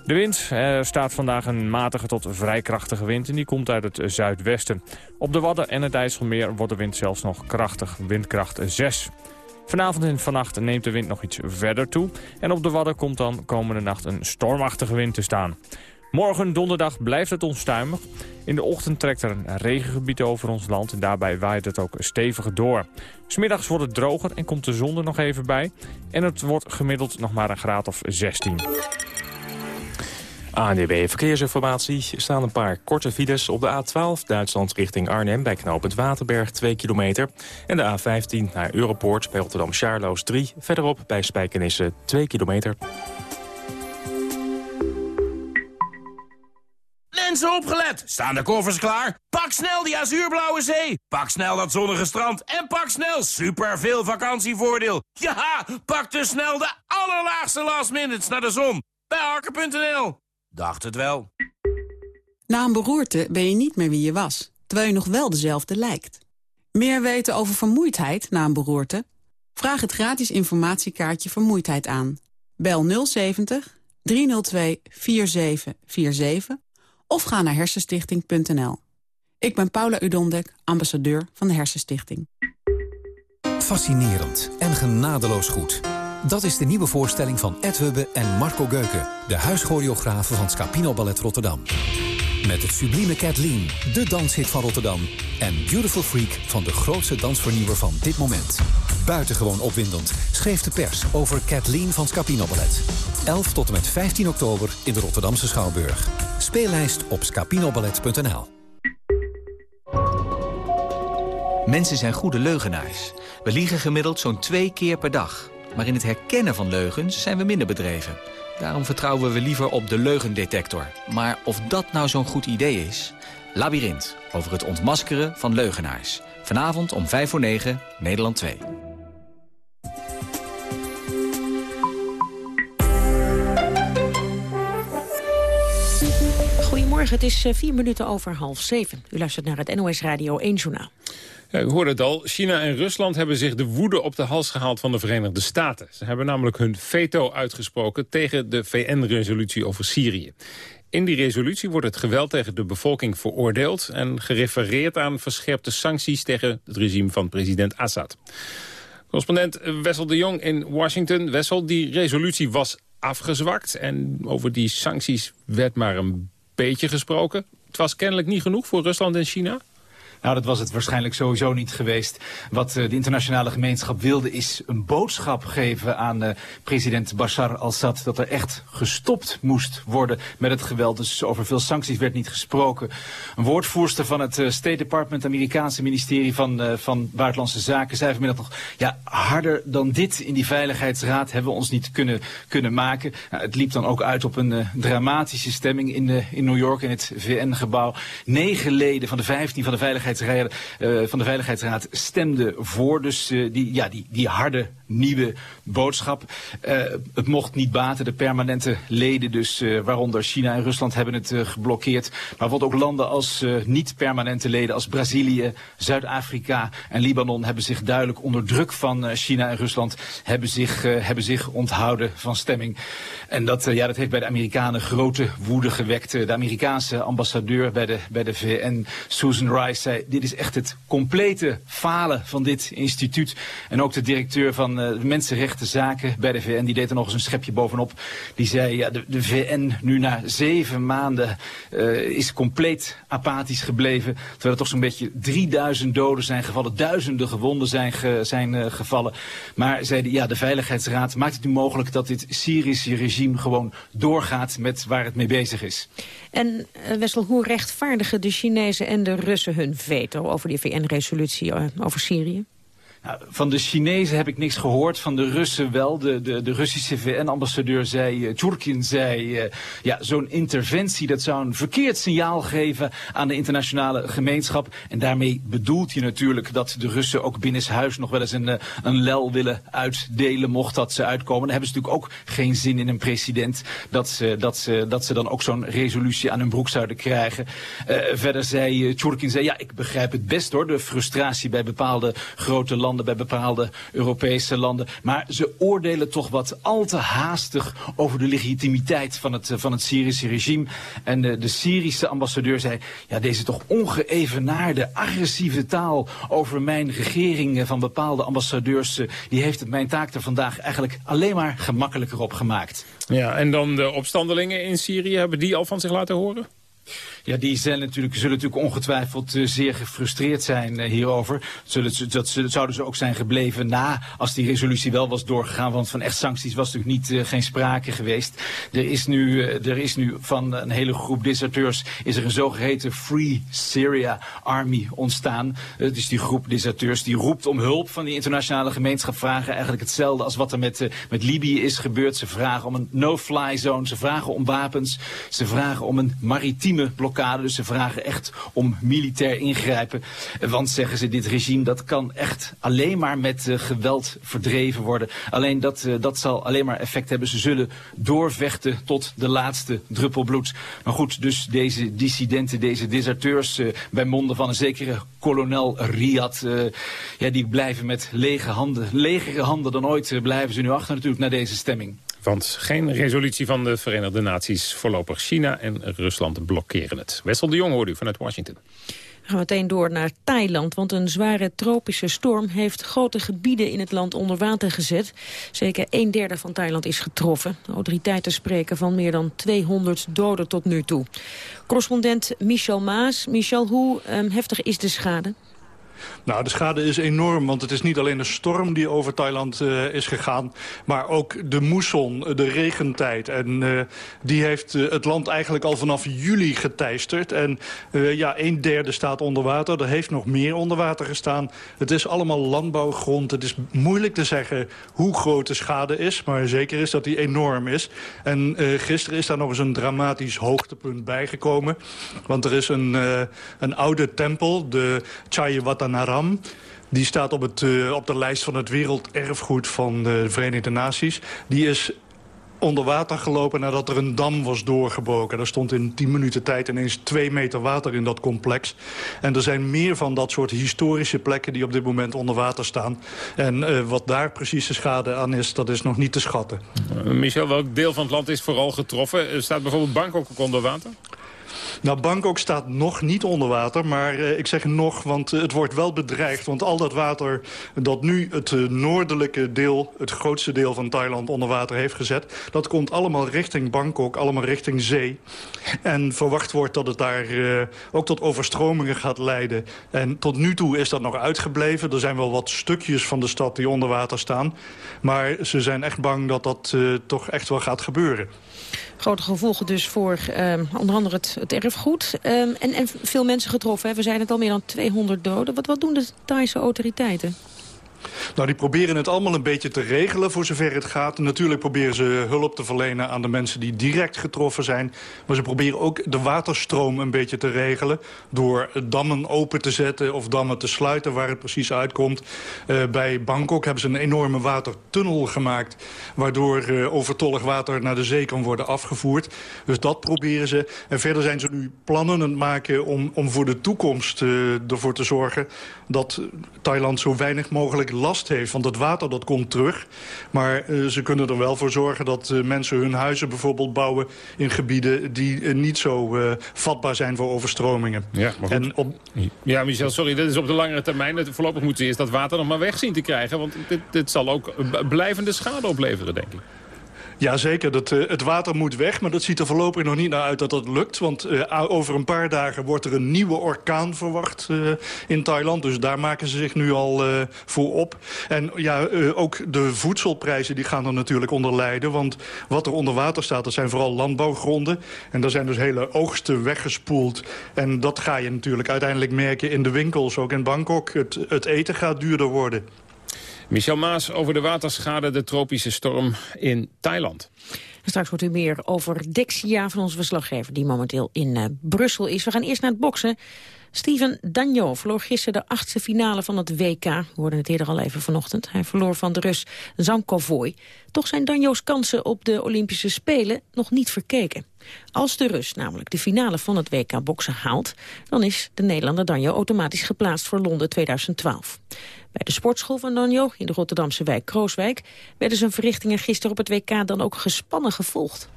De wind, er staat vandaag een matige tot vrij krachtige wind en die komt uit het zuidwesten. Op de Wadden en het IJsselmeer wordt de wind zelfs nog krachtig, windkracht 6. Vanavond en vannacht neemt de wind nog iets verder toe. En op de Wadden komt dan komende nacht een stormachtige wind te staan. Morgen donderdag blijft het onstuimig. In de ochtend trekt er een regengebied over ons land en daarbij waait het ook steviger door. Smiddags wordt het droger en komt de zon er nog even bij. En het wordt gemiddeld nog maar een graad of 16. ANDB Verkeersinformatie. Er staan een paar korte files op de A12 Duitsland richting Arnhem... bij knooppunt Waterberg 2 kilometer. En de A15 naar Europoort bij Rotterdam-Charloes 3. Verderop bij Spijkenisse 2 kilometer. Mensen opgelet! Staan de koffers klaar? Pak snel die azuurblauwe zee! Pak snel dat zonnige strand! En pak snel super veel vakantievoordeel! Ja, pak dus snel de allerlaagste last minutes naar de zon! Bij Harker.nl. Dacht het wel. Na een beroerte ben je niet meer wie je was, terwijl je nog wel dezelfde lijkt. Meer weten over vermoeidheid na een beroerte? Vraag het gratis informatiekaartje Vermoeidheid aan. Bel 070 302 4747 of ga naar hersenstichting.nl. Ik ben Paula Udondek, ambassadeur van de Hersenstichting. Fascinerend en genadeloos goed. Dat is de nieuwe voorstelling van Ed Hubbe en Marco Geuken... de huischoreografen van Scapino Ballet Rotterdam. Met het sublieme Kathleen, de danshit van Rotterdam... en Beautiful Freak van de grootste dansvernieuwer van dit moment. Buitengewoon opwindend schreef de pers over Kathleen van Scapino Ballet. 11 tot en met 15 oktober in de Rotterdamse Schouwburg. Speellijst op scapinoballet.nl Mensen zijn goede leugenaars. We liegen gemiddeld zo'n twee keer per dag. Maar in het herkennen van leugens zijn we minder bedreven. Daarom vertrouwen we liever op de leugendetector. Maar of dat nou zo'n goed idee is? Labyrinth, over het ontmaskeren van leugenaars. Vanavond om 5 voor 9, Nederland 2. Goedemorgen, het is eh, vier minuten over half zeven. U luistert naar het NOS Radio 1 Journaal. Ja, u hoorde het al, China en Rusland hebben zich de woede op de hals gehaald van de Verenigde Staten. Ze hebben namelijk hun veto uitgesproken tegen de VN-resolutie over Syrië. In die resolutie wordt het geweld tegen de bevolking veroordeeld... en gerefereerd aan verscherpte sancties tegen het regime van president Assad. Correspondent Wessel de Jong in Washington. Wessel, die resolutie was afgezwakt en over die sancties werd maar een beetje gesproken. Het was kennelijk niet genoeg voor Rusland en China? Nou, dat was het waarschijnlijk sowieso niet geweest. Wat uh, de internationale gemeenschap wilde is een boodschap geven aan uh, president Bashar al-Assad... dat er echt gestopt moest worden met het geweld. Dus over veel sancties werd niet gesproken. Een woordvoerster van het uh, State Department, Amerikaanse ministerie van, van Buitenlandse Zaken... zei vanmiddag nog, ja, harder dan dit in die Veiligheidsraad hebben we ons niet kunnen, kunnen maken. Nou, het liep dan ook uit op een dramatische stemming in, in New York, in het VN-gebouw. Negen leden van de vijftien van de Veiligheidsraad uh, van de Veiligheidsraad stemde voor. Dus uh, die, ja, die, die harde nieuwe boodschap. Uh, het mocht niet baten. De permanente leden, dus waaronder China en Rusland, hebben het geblokkeerd. Maar bijvoorbeeld ook landen als niet-permanente leden, als Brazilië, Zuid-Afrika en Libanon, hebben zich duidelijk onder druk van China en Rusland hebben zich, hebben zich onthouden van stemming. En dat, ja, dat heeft bij de Amerikanen grote woede gewekt. De Amerikaanse ambassadeur bij de, bij de VN, Susan Rice, zei dit is echt het complete falen van dit instituut. En ook de directeur van uh, Mensenrechtenzaken bij de VN, die deed er nog eens een schepje bovenop. Die zei, ja, de, VN nu na zeven maanden uh, is compleet apathisch gebleven. Terwijl er toch zo'n beetje 3000 doden zijn gevallen, duizenden gewonden zijn, zijn gevallen. Maar zeiden, ja, de Veiligheidsraad maakt het nu mogelijk dat dit Syrische regime gewoon doorgaat met waar het mee bezig is. En Wessel, hoe rechtvaardigen de Chinezen en de Russen hun veto over die VN-resolutie over Syrië? Nou, van de Chinezen heb ik niks gehoord, van de Russen wel. De, de, de Russische VN-ambassadeur zei, uh, Turkin zei, uh, ja, zo'n interventie dat zou een verkeerd signaal geven aan de internationale gemeenschap. En daarmee bedoelt je natuurlijk dat de Russen ook binnenshuis nog wel eens een, een lel willen uitdelen, mocht dat ze uitkomen. Dan hebben ze natuurlijk ook geen zin in een president dat ze, dat ze, dat ze dan ook zo'n resolutie aan hun broek zouden krijgen. Verder zei Turkin, zei, ja, ik begrijp het best hoor, de frustratie bij bepaalde grote landen bij bepaalde Europese landen. Maar ze oordelen toch wat al te haastig over de legitimiteit van het, van het Syrische regime. En de, de Syrische ambassadeur zei, ja deze toch ongeëvenaarde agressieve taal over mijn regering van bepaalde ambassadeurs, die heeft het mijn taak er vandaag eigenlijk alleen maar gemakkelijker op gemaakt. Ja, en dan de opstandelingen in Syrië, hebben die al van zich laten horen? Ja, die zijn natuurlijk, zullen natuurlijk ongetwijfeld uh, zeer gefrustreerd zijn uh, hierover. Zullen, dat zouden ze ook zijn gebleven na, als die resolutie wel was doorgegaan. Want van echt sancties was natuurlijk niet, uh, geen sprake geweest. Er is, nu, er is nu van een hele groep deserteurs is er een zogeheten Free Syria Army ontstaan. Het is die groep deserteurs die roept om hulp van die internationale gemeenschap. Vragen eigenlijk hetzelfde als wat er met, met Libië is gebeurd. Ze vragen om een no-fly zone. Ze vragen om wapens. Ze vragen om een maritieme blokkade. Dus ze vragen echt om militair ingrijpen. Want, zeggen ze, dit regime dat kan echt alleen maar met uh, geweld verdreven worden. Alleen dat, uh, dat zal alleen maar effect hebben. Ze zullen doorvechten tot de laatste druppel bloed. Maar goed, dus deze dissidenten, deze deserteurs... Uh, bij monden van een zekere kolonel Riyad... ja, die blijven met lege handen, legere handen dan ooit... blijven ze nu achter natuurlijk naar deze stemming. Want geen resolutie van de Verenigde Naties voorlopig. China en Rusland blokkeren het. Wessel de Jong hoort u vanuit Washington. We gaan meteen door naar Thailand, want een zware tropische storm heeft grote gebieden in het land onder water gezet. Zeker een derde van Thailand is getroffen. Autoriteiten spreken van meer dan 200 doden tot nu toe. Correspondent Michel Maas. Michel, hoe um, heftig is de schade? Nou, de schade is enorm, want het is niet alleen de storm die over Thailand uh, is gegaan... maar ook de moesson, de regentijd. En uh, die heeft het land eigenlijk al vanaf juli geteisterd. En ja, een derde staat onder water. Er heeft nog meer onder water gestaan. Het is allemaal landbouwgrond. Het is moeilijk te zeggen hoe groot de schade is... maar zeker is dat die enorm is. En gisteren is daar nog eens een dramatisch hoogtepunt bijgekomen. Want er is een, een oude tempel, de Die staat op, het, uh, op de lijst van het werelderfgoed van de Verenigde Naties. Die is onder water gelopen nadat er een dam was doorgebroken. Er stond in 10 minuten tijd ineens twee meter water in dat complex. En er zijn meer van dat soort historische plekken die op dit moment onder water staan. En uh, wat daar precies de schade aan is, dat is nog niet te schatten. Michel, welk deel van het land is vooral getroffen? Staat bijvoorbeeld Bangkok ook onder water? Nou, Bangkok staat nog niet onder water, maar uh, ik zeg nog, want uh, het wordt wel bedreigd. Want al dat water dat nu het uh, noordelijke deel, het grootste deel van Thailand onder water heeft gezet... dat komt allemaal richting Bangkok, allemaal richting zee. En verwacht wordt dat het daar ook tot overstromingen gaat leiden. En tot nu toe is dat nog uitgebleven. Er zijn wel wat stukjes van de stad die onder water staan. Maar ze zijn echt bang dat dat toch echt wel gaat gebeuren. Grote gevolgen dus voor um, onder andere het, erfgoed. Um, en, en veel mensen getroffen. Hè? We zijn het al meer dan 200 doden. Wat, wat doen de Thaise autoriteiten? Nou, die proberen het allemaal een beetje te regelen voor zover het gaat. Natuurlijk proberen ze hulp te verlenen aan de mensen die direct getroffen zijn. Maar ze proberen ook de waterstroom een beetje te regelen... door dammen open te zetten of dammen te sluiten waar het precies uitkomt. Uh, bij Bangkok hebben ze een enorme watertunnel gemaakt... waardoor uh, overtollig water naar de zee kan worden afgevoerd. Dus dat proberen ze. En verder zijn ze nu plannen aan het maken om, om voor de toekomst uh, ervoor te zorgen... dat Thailand zo weinig mogelijk last heeft. Want het water dat komt terug. Maar uh, ze kunnen er wel voor zorgen dat uh, mensen hun huizen bijvoorbeeld bouwen... in gebieden die uh, niet zo vatbaar zijn voor overstromingen. Ja, maar en op... ja, Michel, sorry, dit is op de langere termijn. Voorlopig moeten ze eerst dat water nog maar weg zien te krijgen. Want dit, dit zal ook blijvende schade opleveren, denk ik. Jazeker, dat, uh, het water moet weg, maar dat ziet er voorlopig nog niet naar uit dat dat lukt. Want uh, over een paar dagen wordt er een nieuwe orkaan verwacht uh, in Thailand. Dus daar maken ze zich nu al voor op. En ja, ook de voedselprijzen die gaan er natuurlijk onder lijden. Want wat er onder water staat, dat zijn vooral landbouwgronden. En daar zijn dus hele oogsten weggespoeld. En dat ga je natuurlijk uiteindelijk merken in de winkels, ook in Bangkok. Het, het eten gaat duurder worden. Michel Maas over de waterschade, de tropische storm in Thailand. Straks wordt u meer over Dexia van onze verslaggever... die momenteel in uh, Brussel is. We gaan eerst naar het boksen. Steven Danjo verloor gisteren de achtste finale van het WK. We hoorden het eerder al even vanochtend. Hij verloor van de Rus Zamkovoy. Toch zijn Danjo's kansen op de Olympische Spelen nog niet verkeken. Als de Rus namelijk de finale van het WK boksen haalt... dan is de Nederlander Danjo automatisch geplaatst voor Londen 2012. Bij de sportschool van Danjo in de Rotterdamse wijk Krooswijk... werden zijn verrichtingen gisteren op het WK dan ook gespannen gevolgd.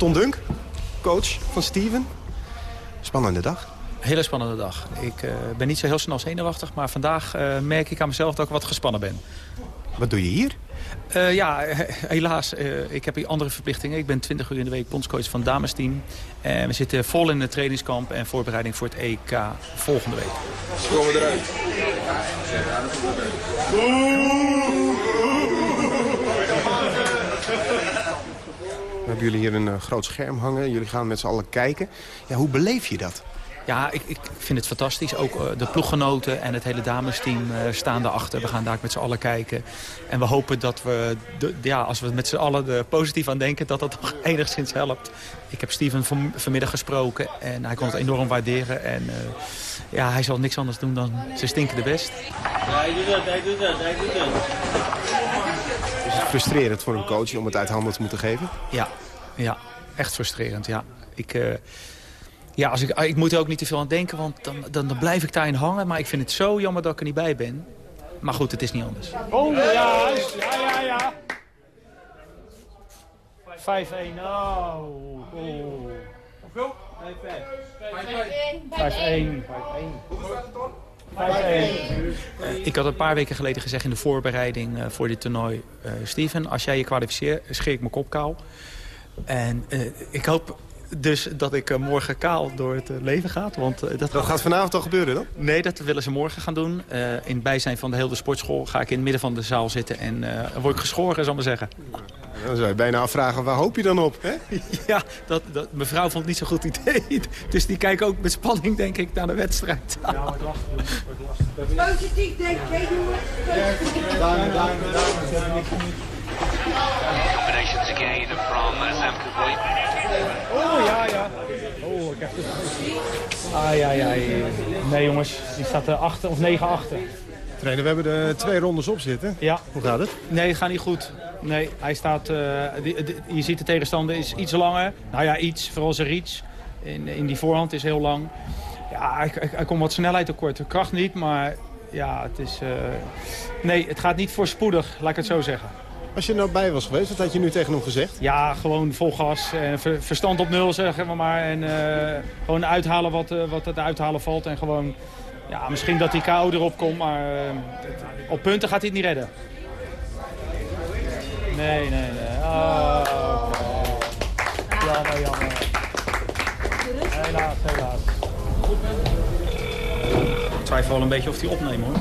Ton Dunk, coach van Steven. Spannende dag. Hele spannende dag. Ik uh, ben niet zo heel snel zenuwachtig, maar vandaag uh, merk ik aan mezelf dat ik wat gespannen ben. Wat doe je hier? Uh, ja, helaas. Uh, ik heb hier andere verplichtingen. Ik ben 20 uur in de week bondscoach van het damesteam. En we zitten vol in het trainingskamp en voorbereiding voor het EK volgende week. Ze komen eruit. Hebben jullie hier een uh, groot scherm hangen. Jullie gaan met z'n allen kijken. Ja, hoe beleef je dat? Ja, ik, ik vind het fantastisch. Ook uh, de ploeggenoten en het hele damesteam uh, staan daarachter. We gaan daar met z'n allen kijken. En we hopen dat we, de, ja, als we met z'n allen er positief aan denken... dat dat toch enigszins helpt. Ik heb Steven van, vanmiddag gesproken en hij kon het enorm waarderen. En uh, ja, hij zal niks anders doen dan ze stinken de best. hij doet het, hij doet het, hij doet het. Is het frustrerend voor een coach om het uit handen te moeten geven? Ja, ja echt frustrerend, ja. Ik... Ja, als ik, ik moet er ook niet te veel aan denken, want dan, dan, dan blijf ik daarin hangen. Maar ik vind het zo jammer dat ik er niet bij ben. Maar goed, het is niet anders. Oh, ja, ja, ja, ja. 5-1, oh. Hoeveel? 5-1. 5-1. Ik had een paar weken geleden gezegd in de voorbereiding uh, voor dit toernooi... Uh, Steven, als jij je kwalificeert, scheer ik mijn kop kaal. En uh, ik hoop dus dat ik uh, morgen kaal door het uh, leven ga. Want, uh, dat, dat gaat vanavond al gebeuren dan? Nee, dat willen ze morgen gaan doen. in bijzijn van de hele sportschool ga ik in het midden van de zaal zitten. En word ik geschoren, zal ik maar zeggen. Dan zou je bijna afvragen, waar hoop je dan op? Hè? ja, dat, dat, mevrouw vond het niet zo'n goed idee. Dus die kijkt ook met spanning, denk ik, naar de wedstrijd. Ja, wordt lastig. Positief, denk ik, jongens. Duimen, duimen, duimen. Combinations again from Sam Kuboy. Oh, ja, ja. Oh, ik heb het. Ah, ja, ja. Nee, jongens. Die staat er achter of negen achter. Trainer, we hebben er twee rondes op zitten. Ja. Hoe gaat het? Nee, het gaat niet goed. Nee, hij staat... Uh, die, die, je ziet de tegenstander is iets langer. Nou ja, iets. Vooral zijn reach. In, in die voorhand is heel lang. Ja, hij, hij, hij komt wat snelheid tekort. De kracht niet, maar... Ja, het is... Uh, nee, het gaat niet voorspoedig, laat ik het zo zeggen. Als je er nou bij was geweest, wat had je nu tegen hem gezegd? Ja, gewoon vol gas. En verstand op nul, zeggen we maar. En uh, gewoon uithalen wat, uh, wat het uithalen valt. En gewoon, ja, misschien dat die KO erop komt, maar uh, op punten gaat hij het niet redden. Nee, nee, nee. Okay. Jammer, jammer. Helaas, helaas. Ik twijfel wel een beetje of hij opneemt, hoor.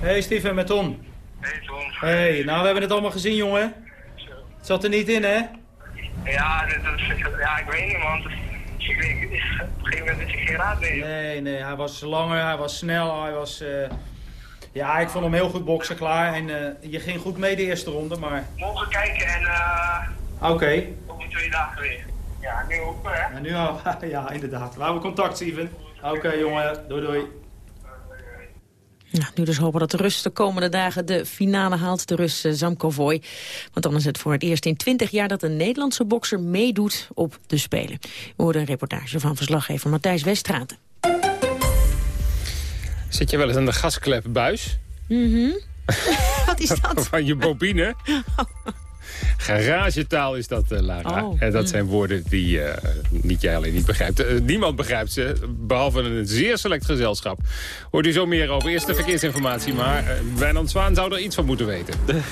Hey Steven, met Tom. Hey Tom. Hey, nou we hebben het allemaal gezien jongen. Het zat er niet in hè? Ja, dat, dat, ja ik weet niet man. Ik weet, op een gegeven moment is ik geen raad meer. Nee, nee, hij was langer, hij was snel, hij was... Uh... Ja, ik vond hem heel goed boksen klaar en uh, je ging goed mee de eerste ronde, maar... Morgen kijken en... Uh... Oké. Okay. Over twee dagen weer. Ja, nu ook hè? Ja, nu al. ja, inderdaad. We houden contact, Steven. Oké okay, jongen, doei doei. Ja, nu dus hopen dat de Rus de komende dagen de finale haalt, de Rus Zamkovoy. Want dan is het voor het eerst in 20 jaar dat een Nederlandse bokser meedoet op de Spelen. We hoorden een reportage van verslaggever Matthijs Westraten. Zit je wel eens aan de gasklepbuis? Mhm. Wat is dat? van je bobine? Garagetaal is dat, uh, Lara. Oh, en dat mm. zijn woorden die uh, niet jij alleen niet begrijpt. Uh, niemand begrijpt ze, behalve een zeer select gezelschap. Hoort u zo meer over. Eerste verkeersinformatie, maar uh, Wijnand Zwaan zou er iets van moeten weten.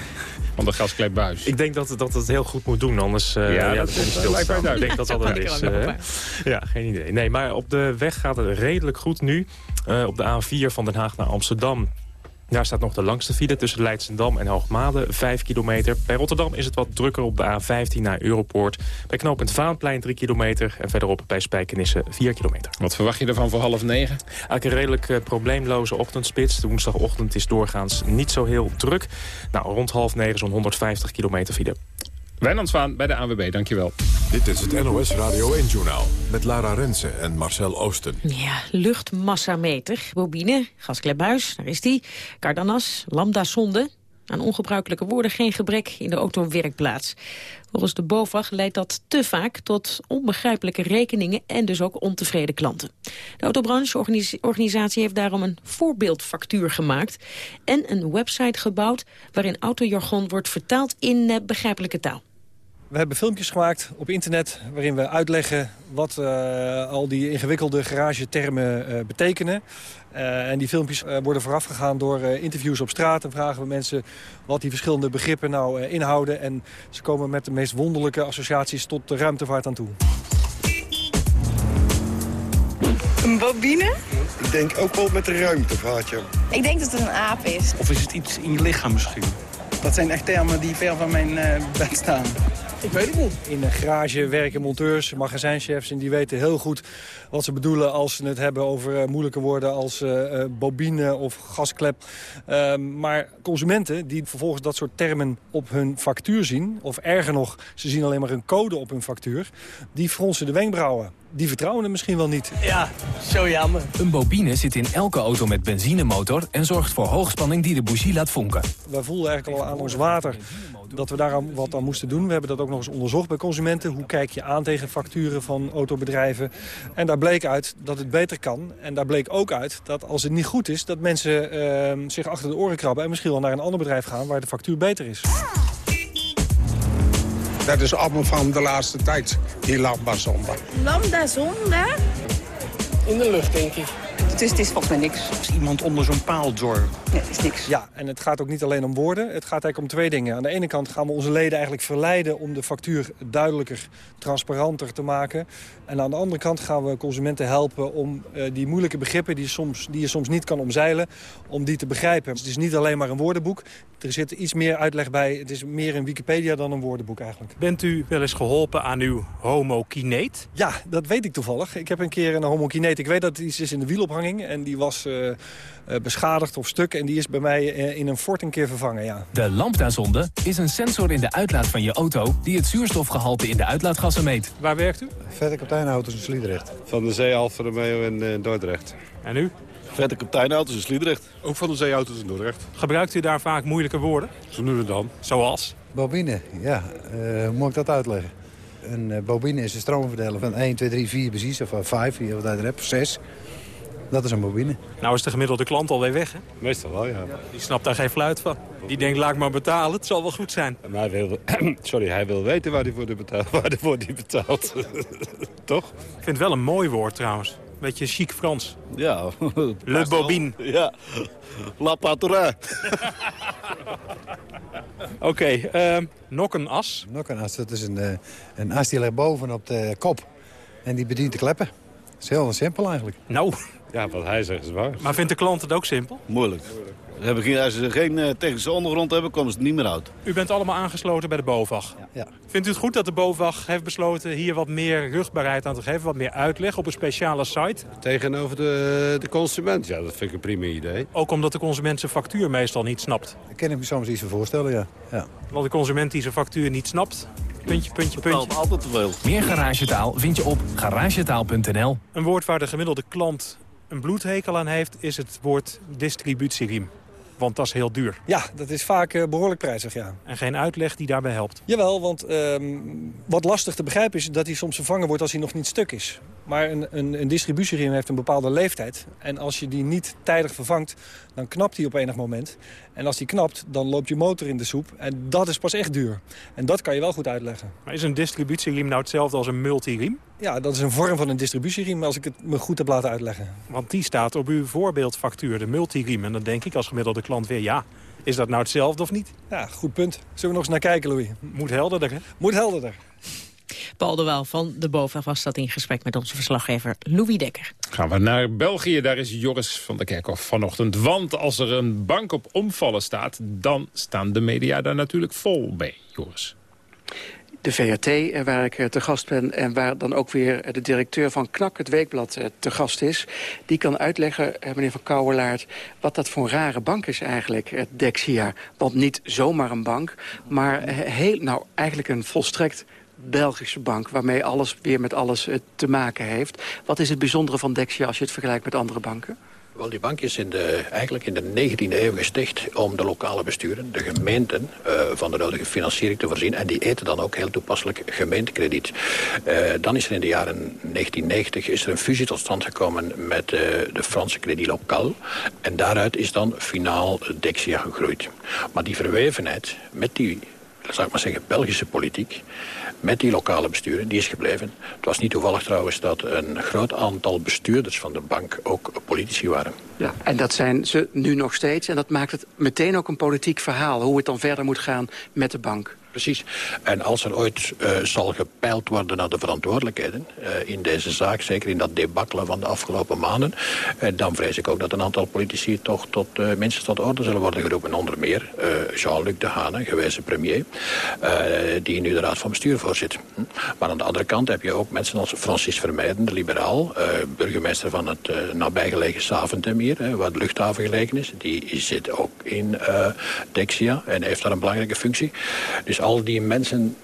Van de gasklepbuis. Ik denk dat het, dat het heel goed moet doen, anders ja, ja, dat is Ik denk dat dat wel is. ja, geen idee. Nee, maar op de weg gaat het redelijk goed nu. op de A4 van Den Haag naar Amsterdam daar staat nog de langste file tussen Leidsendam en Hoogmade, 5 kilometer. Bij Rotterdam is het wat drukker op de A15 naar Europoort. Bij knooppunt Vaanplein 3 kilometer en verderop bij Spijkenisse 4 kilometer. Wat verwacht je ervan voor half negen? Eigenlijk een redelijk uh, probleemloze ochtendspits. De woensdagochtend is doorgaans niet zo heel druk. Nou, rond half negen zo'n 150 kilometer file. Wijnand Zwaan bij de ANWB, dankjewel. Dit is het NOS Radio 1-journaal met Lara Rensen en Marcel Oosten. Ja, luchtmassameter, bobine, gasklepbuis, daar is die. Cardanas, lambda-zonde. Aan ongebruikelijke woorden geen gebrek in de autowerkplaats. Volgens de BOVAG leidt dat te vaak tot onbegrijpelijke rekeningen en dus ook ontevreden klanten. De autobrancheorganisatie heeft daarom een voorbeeldfactuur gemaakt en een website gebouwd waarin autojargon wordt vertaald in uh, begrijpelijke taal. We hebben filmpjes gemaakt op internet waarin we uitleggen wat uh, al die ingewikkelde garagetermen uh, betekenen. Uh, en die filmpjes worden voorafgegaan door interviews op straat. En vragen we mensen wat die verschillende begrippen nou inhouden. En ze komen met de meest wonderlijke associaties tot de ruimtevaart aan toe. Een bobine? Ik denk ook wel met de ruimtevaart, ja. Ik denk dat het een aap is. Of is het iets in je lichaam misschien? Dat zijn echt termen die ver van mijn bed staan. Ik weet het niet. In een garage werken monteurs, magazijnchefs... en die weten heel goed wat ze bedoelen als ze het hebben over uh, moeilijke woorden... als uh, bobine of gasklep. Uh, maar consumenten die vervolgens dat soort termen op hun factuur zien... of erger nog, ze zien alleen maar een code op hun factuur... die fronsen de wenkbrauwen. Die vertrouwen het misschien wel niet. Ja, zo jammer. Een bobine zit in elke auto met benzinemotor... en zorgt voor hoogspanning die de bougie laat vonken. Wij voelden eigenlijk al aan ons water dat we daar wat aan moesten doen. We hebben dat ook nog eens onderzocht bij consumenten. Hoe kijk je aan tegen facturen van autobedrijven? En daar bleek uit dat het beter kan. En daar bleek ook uit dat als het niet goed is... dat mensen uh, zich achter de oren krabben en misschien wel naar een ander bedrijf gaan... waar de factuur beter is. Dat is allemaal van de laatste tijd, die lambda-zonde. Lambda-zonde? In de lucht, denk ik. Het is, het is volgens mij niks. Als iemand onder zo'n paal door. Nee, het is niks. Ja, en het gaat ook niet alleen om woorden. Het gaat eigenlijk om twee dingen. Aan de ene kant gaan we onze leden eigenlijk verleiden... om de factuur duidelijker, transparanter te maken. En aan de andere kant gaan we consumenten helpen... om uh, die moeilijke begrippen die, soms, die je soms niet kan omzeilen... om die te begrijpen. het is niet alleen maar een woordenboek. Er zit iets meer uitleg bij. Het is meer een Wikipedia dan een woordenboek eigenlijk. Bent u wel eens geholpen aan uw homokineet? Ja, dat weet ik toevallig. Ik heb een keer een homokineet. Ik weet dat het iets is in de wielophanging. En die was uh, beschadigd of stuk. En die is bij mij in een fort een keer vervangen, ja. De lambda-zonde is een sensor in de uitlaat van je auto... die het zuurstofgehalte in de uitlaatgassen meet. Waar werkt u? Vette kapiteinauto's in Sliedrecht. Van de Zee Alfa Romeo in uh, Dordrecht. En u? Vette kapiteinauto's in Sliedrecht. Ook van de zeeauto's in Dordrecht. Gebruikt u daar vaak moeilijke woorden? Zo nu en dan. Zoals? Bobine, ja. Uh, hoe moet ik dat uitleggen? Een bobine is een stroomverdeler van 1, 2, 3, 4 precies. Of 5, uh, wat er hebt, 6. Dat is een bobine. Nou is de gemiddelde klant alweer weg, hè? Meestal wel, ja. Die snapt daar geen fluit van. Die denkt, laat ik maar betalen, het zal wel goed zijn. Maar hij wil, sorry, hij wil weten waar hij voor betaalt. Waar hij voor die betaalt. Toch? Ik vind het wel een mooi woord trouwens. Beetje chic Frans. Ja. Le bobine. Ja. La patrouille. Oké, okay, uh, nokkenas. Nokkenas, dat is een, uh, een as die ligt boven op de kop. En die bedient de kleppen. Dat is heel simpel eigenlijk. Nou. Ja, wat hij zegt is waar. Maar vindt de klant het ook simpel? Moeilijk. Hebben geen, als ze geen uh, technische ondergrond hebben, komen ze niet meer uit. U bent allemaal aangesloten bij de BOVAG. Ja. ja. Vindt u het goed dat de BOVAG heeft besloten hier wat meer rugbaarheid aan te geven? Wat meer uitleg op een speciale site? Tegenover de, de consument, ja, dat vind ik een prima idee. Ook omdat de consument zijn factuur meestal niet snapt? Dat kan ik me soms iets voor voorstellen, ja. ja. Want de consument die zijn factuur niet snapt, puntje, puntje, puntje. altijd te veel. Meer garagetaal vind je op garagetaal.nl. Een woord waar de gemiddelde klant een bloedhekel aan heeft, is het woord distributieriem. Want dat is heel duur. Ja, dat is vaak uh, behoorlijk prijzig, ja. En geen uitleg die daarbij helpt? Jawel, want um, wat lastig te begrijpen is dat hij soms vervangen wordt als hij nog niet stuk is. Maar een, een, een distributieriem heeft een bepaalde leeftijd. En als je die niet tijdig vervangt, dan knapt hij op enig moment. En als die knapt, dan loopt je motor in de soep. En dat is pas echt duur. En dat kan je wel goed uitleggen. Maar is een distributieriem nou hetzelfde als een multiriem? Ja, dat is een vorm van een distributieriem, als ik het me goed heb laten uitleggen. Want die staat op uw voorbeeldfactuur, de multiriem. En dan denk ik als gemiddelde klant weer, ja, is dat nou hetzelfde of niet? Ja, goed punt. Zullen we nog eens naar kijken, Louis? Moet helderder, hè? Moet helderder. Paul de Waal van de BOVA was dat in gesprek met onze verslaggever Louis Dekker. Gaan we naar België, daar is Joris van der Kerkhof vanochtend. Want als er een bank op omvallen staat, dan staan de media daar natuurlijk vol mee, Joris de VRT, eh, waar ik eh, te gast ben... en waar dan ook weer de directeur van KNAK, het Weekblad, eh, te gast is... die kan uitleggen, meneer Van Kouwelaert... wat dat voor een rare bank is eigenlijk, het Dexia. Want niet zomaar een bank, maar heel, nou, eigenlijk een volstrekt Belgische bank... waarmee alles weer met alles te maken heeft. Wat is het bijzondere van Dexia als je het vergelijkt met andere banken? Wel, die bank is in de, eigenlijk in de 19e eeuw gesticht om de lokale besturen, de gemeenten, uh, van de nodige financiering te voorzien. En die eten dan ook heel toepasselijk gemeentekrediet. Uh, dan is er in de jaren 1990 is er een fusie tot stand gekomen met de Franse Credit Local. En daaruit is dan finaal Dexia gegroeid. Maar die verwevenheid met die zou ik maar zeggen, Belgische politiek met die lokale besturen, die is gebleven. Het was niet toevallig trouwens dat een groot aantal bestuurders van de bank ook politici waren. Ja, en dat zijn ze nu nog steeds. En dat maakt het meteen ook een politiek verhaal. Hoe het dan verder moet gaan met de bank. Precies. En als er ooit uh, zal gepeild worden naar de verantwoordelijkheden uh, in deze zaak, zeker in dat debakkelen van de afgelopen maanden, uh, dan vrees ik ook dat een aantal politici toch tot, minstens tot orde zullen worden geroepen. Onder meer Jean-Luc de Hane, gewezen premier, die nu de Raad van Bestuur voorzit. Hm. Maar aan de andere kant heb je ook mensen als Francis Vermeijden, de liberaal, burgemeester van het nabijgelegen Saventem hier, waar de luchthaven gelegen is. Die zit ook in Dexia en heeft daar een belangrijke functie. Dus al die mensen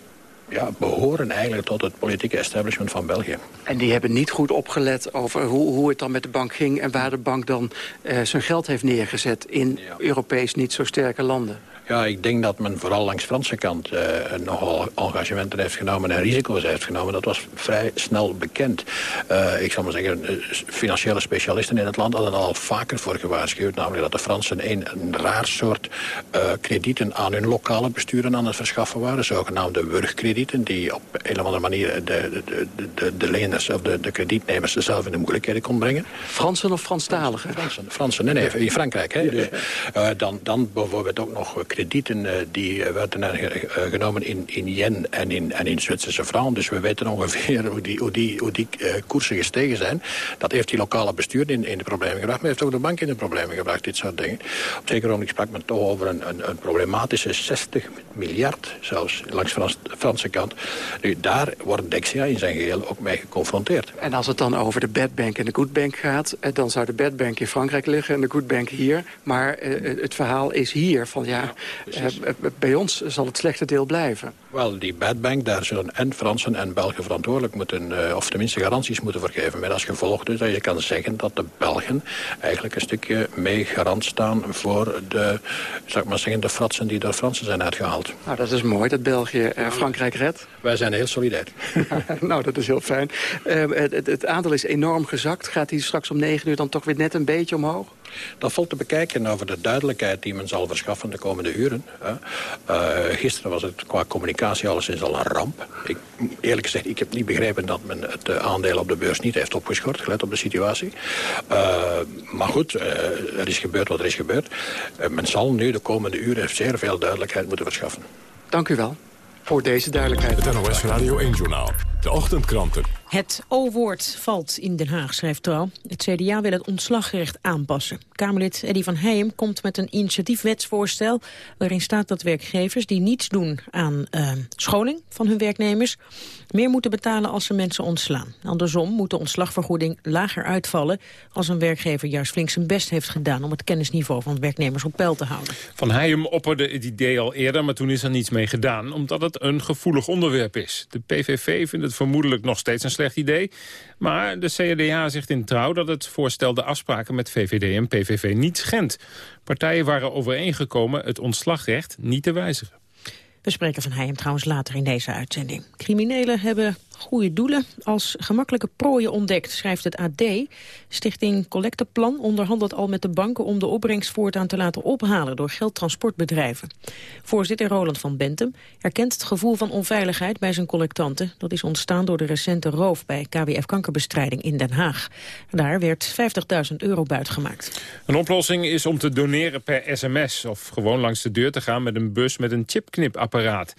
ja, behoren eigenlijk tot het politieke establishment van België. En die hebben niet goed opgelet over hoe, hoe het dan met de bank ging... en waar de bank dan uh, zijn geld heeft neergezet in ja. Europees niet zo sterke landen. Ja, ik denk dat men vooral langs de Franse kant uh, nogal engagementen heeft genomen en risico's heeft genomen. Dat was vrij snel bekend. Uh, ik zal maar zeggen, financiële specialisten in het land hadden al vaker voor gewaarschuwd. Namelijk dat de Fransen een, een raar soort uh, kredieten aan hun lokale besturen aan het verschaffen waren. Zogenaamde wurgkredieten die op een of andere manier de, de, de, de leners of de, de kredietnemers zelf in de moeilijkheden kon brengen. Fransen of Franstaligen? Fransen, Fransen nee, nee, in Frankrijk. Hè. Dus, dan, dan bijvoorbeeld ook nog kredieten uh, die werden uh, genomen in, in yen en in, en in Zwitserse franc. Dus we weten ongeveer hoe die, hoe die, hoe die koersen gestegen zijn. Dat heeft die lokale bestuur in, in de problemen gebracht. Maar heeft ook de bank in de problemen gebracht, dit soort dingen. Op zekere ogenblik sprak men toch over een, een, problematische 60 miljard, zelfs langs de Frans, Franse kant. Nu, daar wordt Dexia in zijn geheel ook mee geconfronteerd. En als het dan over de bad bank en de good bank gaat... dan zou de bad bank in Frankrijk liggen en de good bank hier. Maar het verhaal is hier van ja, bij ons zal het slechte deel blijven. Wel, die bad bank, daar zullen en Fransen en Belgen verantwoordelijk moeten... Uh, of tenminste garanties moeten voor geven. Met als gevolg dus dat je kan zeggen dat de Belgen... eigenlijk een stukje mee garant staan voor de, zou ik maar zeggen, de fratsen die door Fransen zijn uitgehaald. Nou, dat is mooi dat België uh, Frankrijk redt. Wij zijn heel solidair. nou, dat is heel fijn. Het, het, het aandeel is enorm gezakt. Gaat hij straks om negen uur dan toch weer net een beetje omhoog? Dat valt te bekijken over de duidelijkheid die men zal verschaffen de komende uren. Uh, gisteren was het qua communicatie alleszins al een ramp. Ik, eerlijk gezegd, ik heb niet begrepen dat men het uh, aandeel op de beurs niet heeft opgeschort, gelet op de situatie. Uh, maar goed, er is gebeurd wat er is gebeurd. men zal nu de komende uren zeer veel duidelijkheid moeten verschaffen. Dank u wel voor deze duidelijkheid. Het NOS Radio 1-journaal. De ochtendkranten. Het O-woord valt in Den Haag, schrijft Trouw. Het CDA wil het ontslagrecht aanpassen. Kamerlid Eddy van Heijem komt met een initiatiefwetsvoorstel... waarin staat dat werkgevers die niets doen aan uh, scholing van hun werknemers... meer moeten betalen als ze mensen ontslaan. Andersom moet de ontslagvergoeding lager uitvallen... als een werkgever juist flink zijn best heeft gedaan... om het kennisniveau van werknemers op peil te houden. Van Heijem opperde het idee al eerder, maar toen is er niets mee gedaan... omdat het een gevoelig onderwerp is. De PVV vindt het vermoedelijk nog steeds een slecht idee. Maar de CDA zegt in trouw dat het voorstel de afspraken met VVD en PVV niet schendt. Partijen waren overeengekomen het ontslagrecht niet te wijzigen. We spreken van Heijem trouwens later in deze uitzending. Criminelen hebben goede doelen als gemakkelijke prooien ontdekt, schrijft het AD. Stichting Collecteplan onderhandelt al met de banken om de opbrengst voortaan te laten ophalen door geldtransportbedrijven. Voorzitter Roland van Bentum erkent het gevoel van onveiligheid bij zijn collectanten. Dat is ontstaan door de recente roof bij KWF Kankerbestrijding in Den Haag. Daar werd 50.000 euro buitgemaakt. Een oplossing is om te doneren per sms of gewoon langs de deur te gaan met een bus met een chipknipapparaat.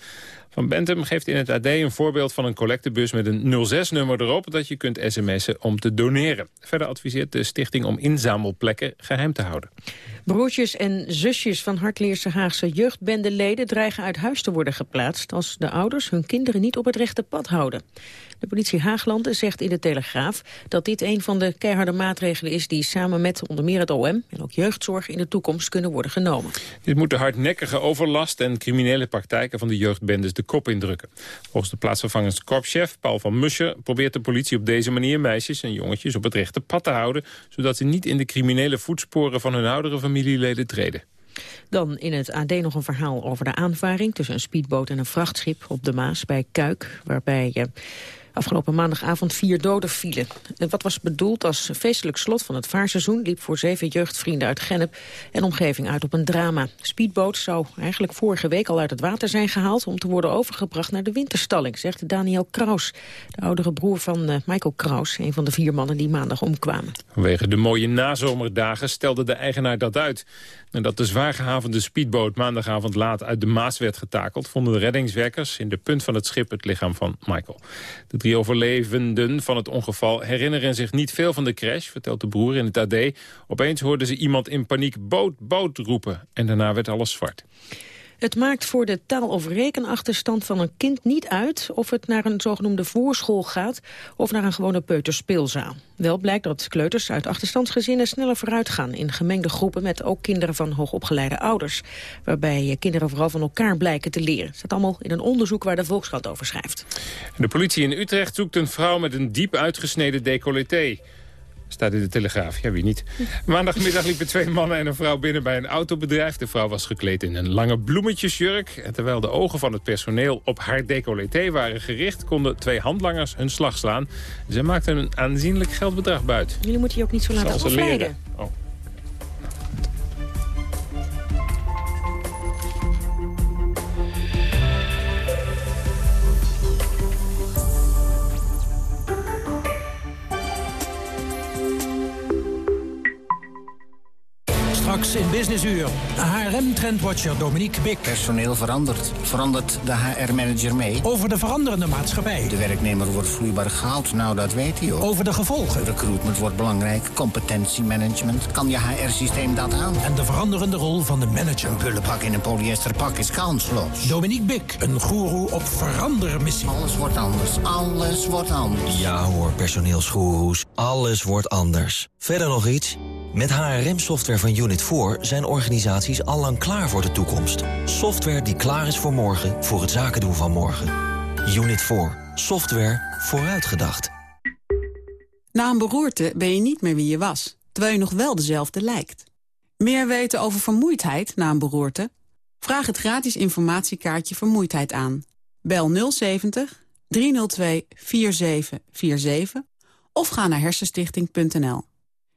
Van Bentum geeft in het AD een voorbeeld van een collectebus met een 06-nummer erop... dat je kunt sms'en om te doneren. Verder adviseert de stichting om inzamelplekken geheim te houden. Broertjes en zusjes van Hartleerse Haagse jeugdbendeleden dreigen uit huis te worden geplaatst... als de ouders hun kinderen niet op het rechte pad houden. De politie Haaglanden zegt in de Telegraaf dat dit een van de keiharde maatregelen is... die samen met onder meer het OM en ook jeugdzorg in de toekomst kunnen worden genomen. Dit moet de hardnekkige overlast en criminele praktijken van de jeugdbendes de kop indrukken. Volgens de plaatsvervangend korpschef Paul van Muscher probeert de politie op deze manier meisjes en jongetjes op het rechte pad te houden... zodat ze niet in de criminele voetsporen van hun oudere familieleden treden. Dan in het AD nog een verhaal over de aanvaring tussen een speedboot en een vrachtschip op de Maas bij Kuik, waarbij... je Afgelopen maandagavond vier doden vielen. Wat was bedoeld als feestelijk slot van het vaarseizoen... liep voor zeven jeugdvrienden uit Gennep en omgeving uit op een drama. Speedboot zou eigenlijk vorige week al uit het water zijn gehaald... om te worden overgebracht naar de winterstalling, zegt Daniel Kraus. De oudere broer van uh, Michael Kraus, een van de vier mannen die maandag omkwamen. Vanwege de mooie nazomerdagen stelde de eigenaar dat uit. Nadat de zwaar gehavende speedboot maandagavond laat uit de Maas werd getakeld... vonden de reddingswerkers in de punt van het schip het lichaam van Michael. Drie overlevenden van het ongeval herinneren zich niet veel van de crash... vertelt de broer in het AD. Opeens hoorden ze iemand in paniek boot, boot roepen. En daarna werd alles zwart. Het maakt voor de taal- of rekenachterstand van een kind niet uit... of het naar een zogenoemde voorschool gaat of naar een gewone peuterspeelzaal. Wel blijkt dat kleuters uit achterstandsgezinnen sneller vooruit gaan... in gemengde groepen met ook kinderen van hoogopgeleide ouders. Waarbij kinderen vooral van elkaar blijken te leren. Het staat allemaal in een onderzoek waar de Volkskrant over schrijft. De politie in Utrecht zoekt een vrouw met een diep uitgesneden decolleté. Staat in de Telegraaf, ja wie niet. Maandagmiddag liepen twee mannen en een vrouw binnen bij een autobedrijf. De vrouw was gekleed in een lange bloemetjesjurk. En terwijl de ogen van het personeel op haar decolleté waren gericht... konden twee handlangers hun slag slaan. Ze maakten een aanzienlijk geldbedrag buiten. Jullie moeten je ook niet zo laten afleiden. Oh. Straks in Businessuur. HRM-trendwatcher Dominique Bik. Personeel verandert. Verandert de HR-manager mee? Over de veranderende maatschappij. De werknemer wordt vloeibaar goud. Nou, dat weet hij ook. Over de gevolgen. Recruitment wordt belangrijk. Competentiemanagement. Kan je HR-systeem dat aan? En de veranderende rol van de manager. Een bullenpak in een polyesterpak is kansloos. Dominique Bik, een goeroe op verandermissie. Alles wordt anders. Alles wordt anders. Ja hoor, personeelsgoeroes. Alles wordt anders. Verder nog iets? Met HRM-software van Unit 4 zijn organisaties allang klaar voor de toekomst. Software die klaar is voor morgen, voor het zaken doen van morgen. Unit 4. Software vooruitgedacht. Na een beroerte ben je niet meer wie je was, terwijl je nog wel dezelfde lijkt. Meer weten over vermoeidheid na een beroerte? Vraag het gratis informatiekaartje Vermoeidheid aan. Bel 070 302 4747 of ga naar hersenstichting.nl.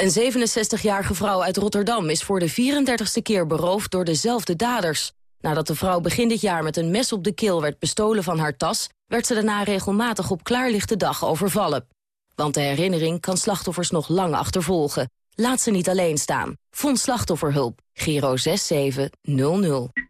Een 67-jarige vrouw uit Rotterdam is voor de 34ste keer beroofd door dezelfde daders. Nadat de vrouw begin dit jaar met een mes op de keel werd bestolen van haar tas... werd ze daarna regelmatig op klaarlichte dag overvallen. Want de herinnering kan slachtoffers nog lang achtervolgen. Laat ze niet alleen staan. Vond slachtofferhulp. Giro 6700.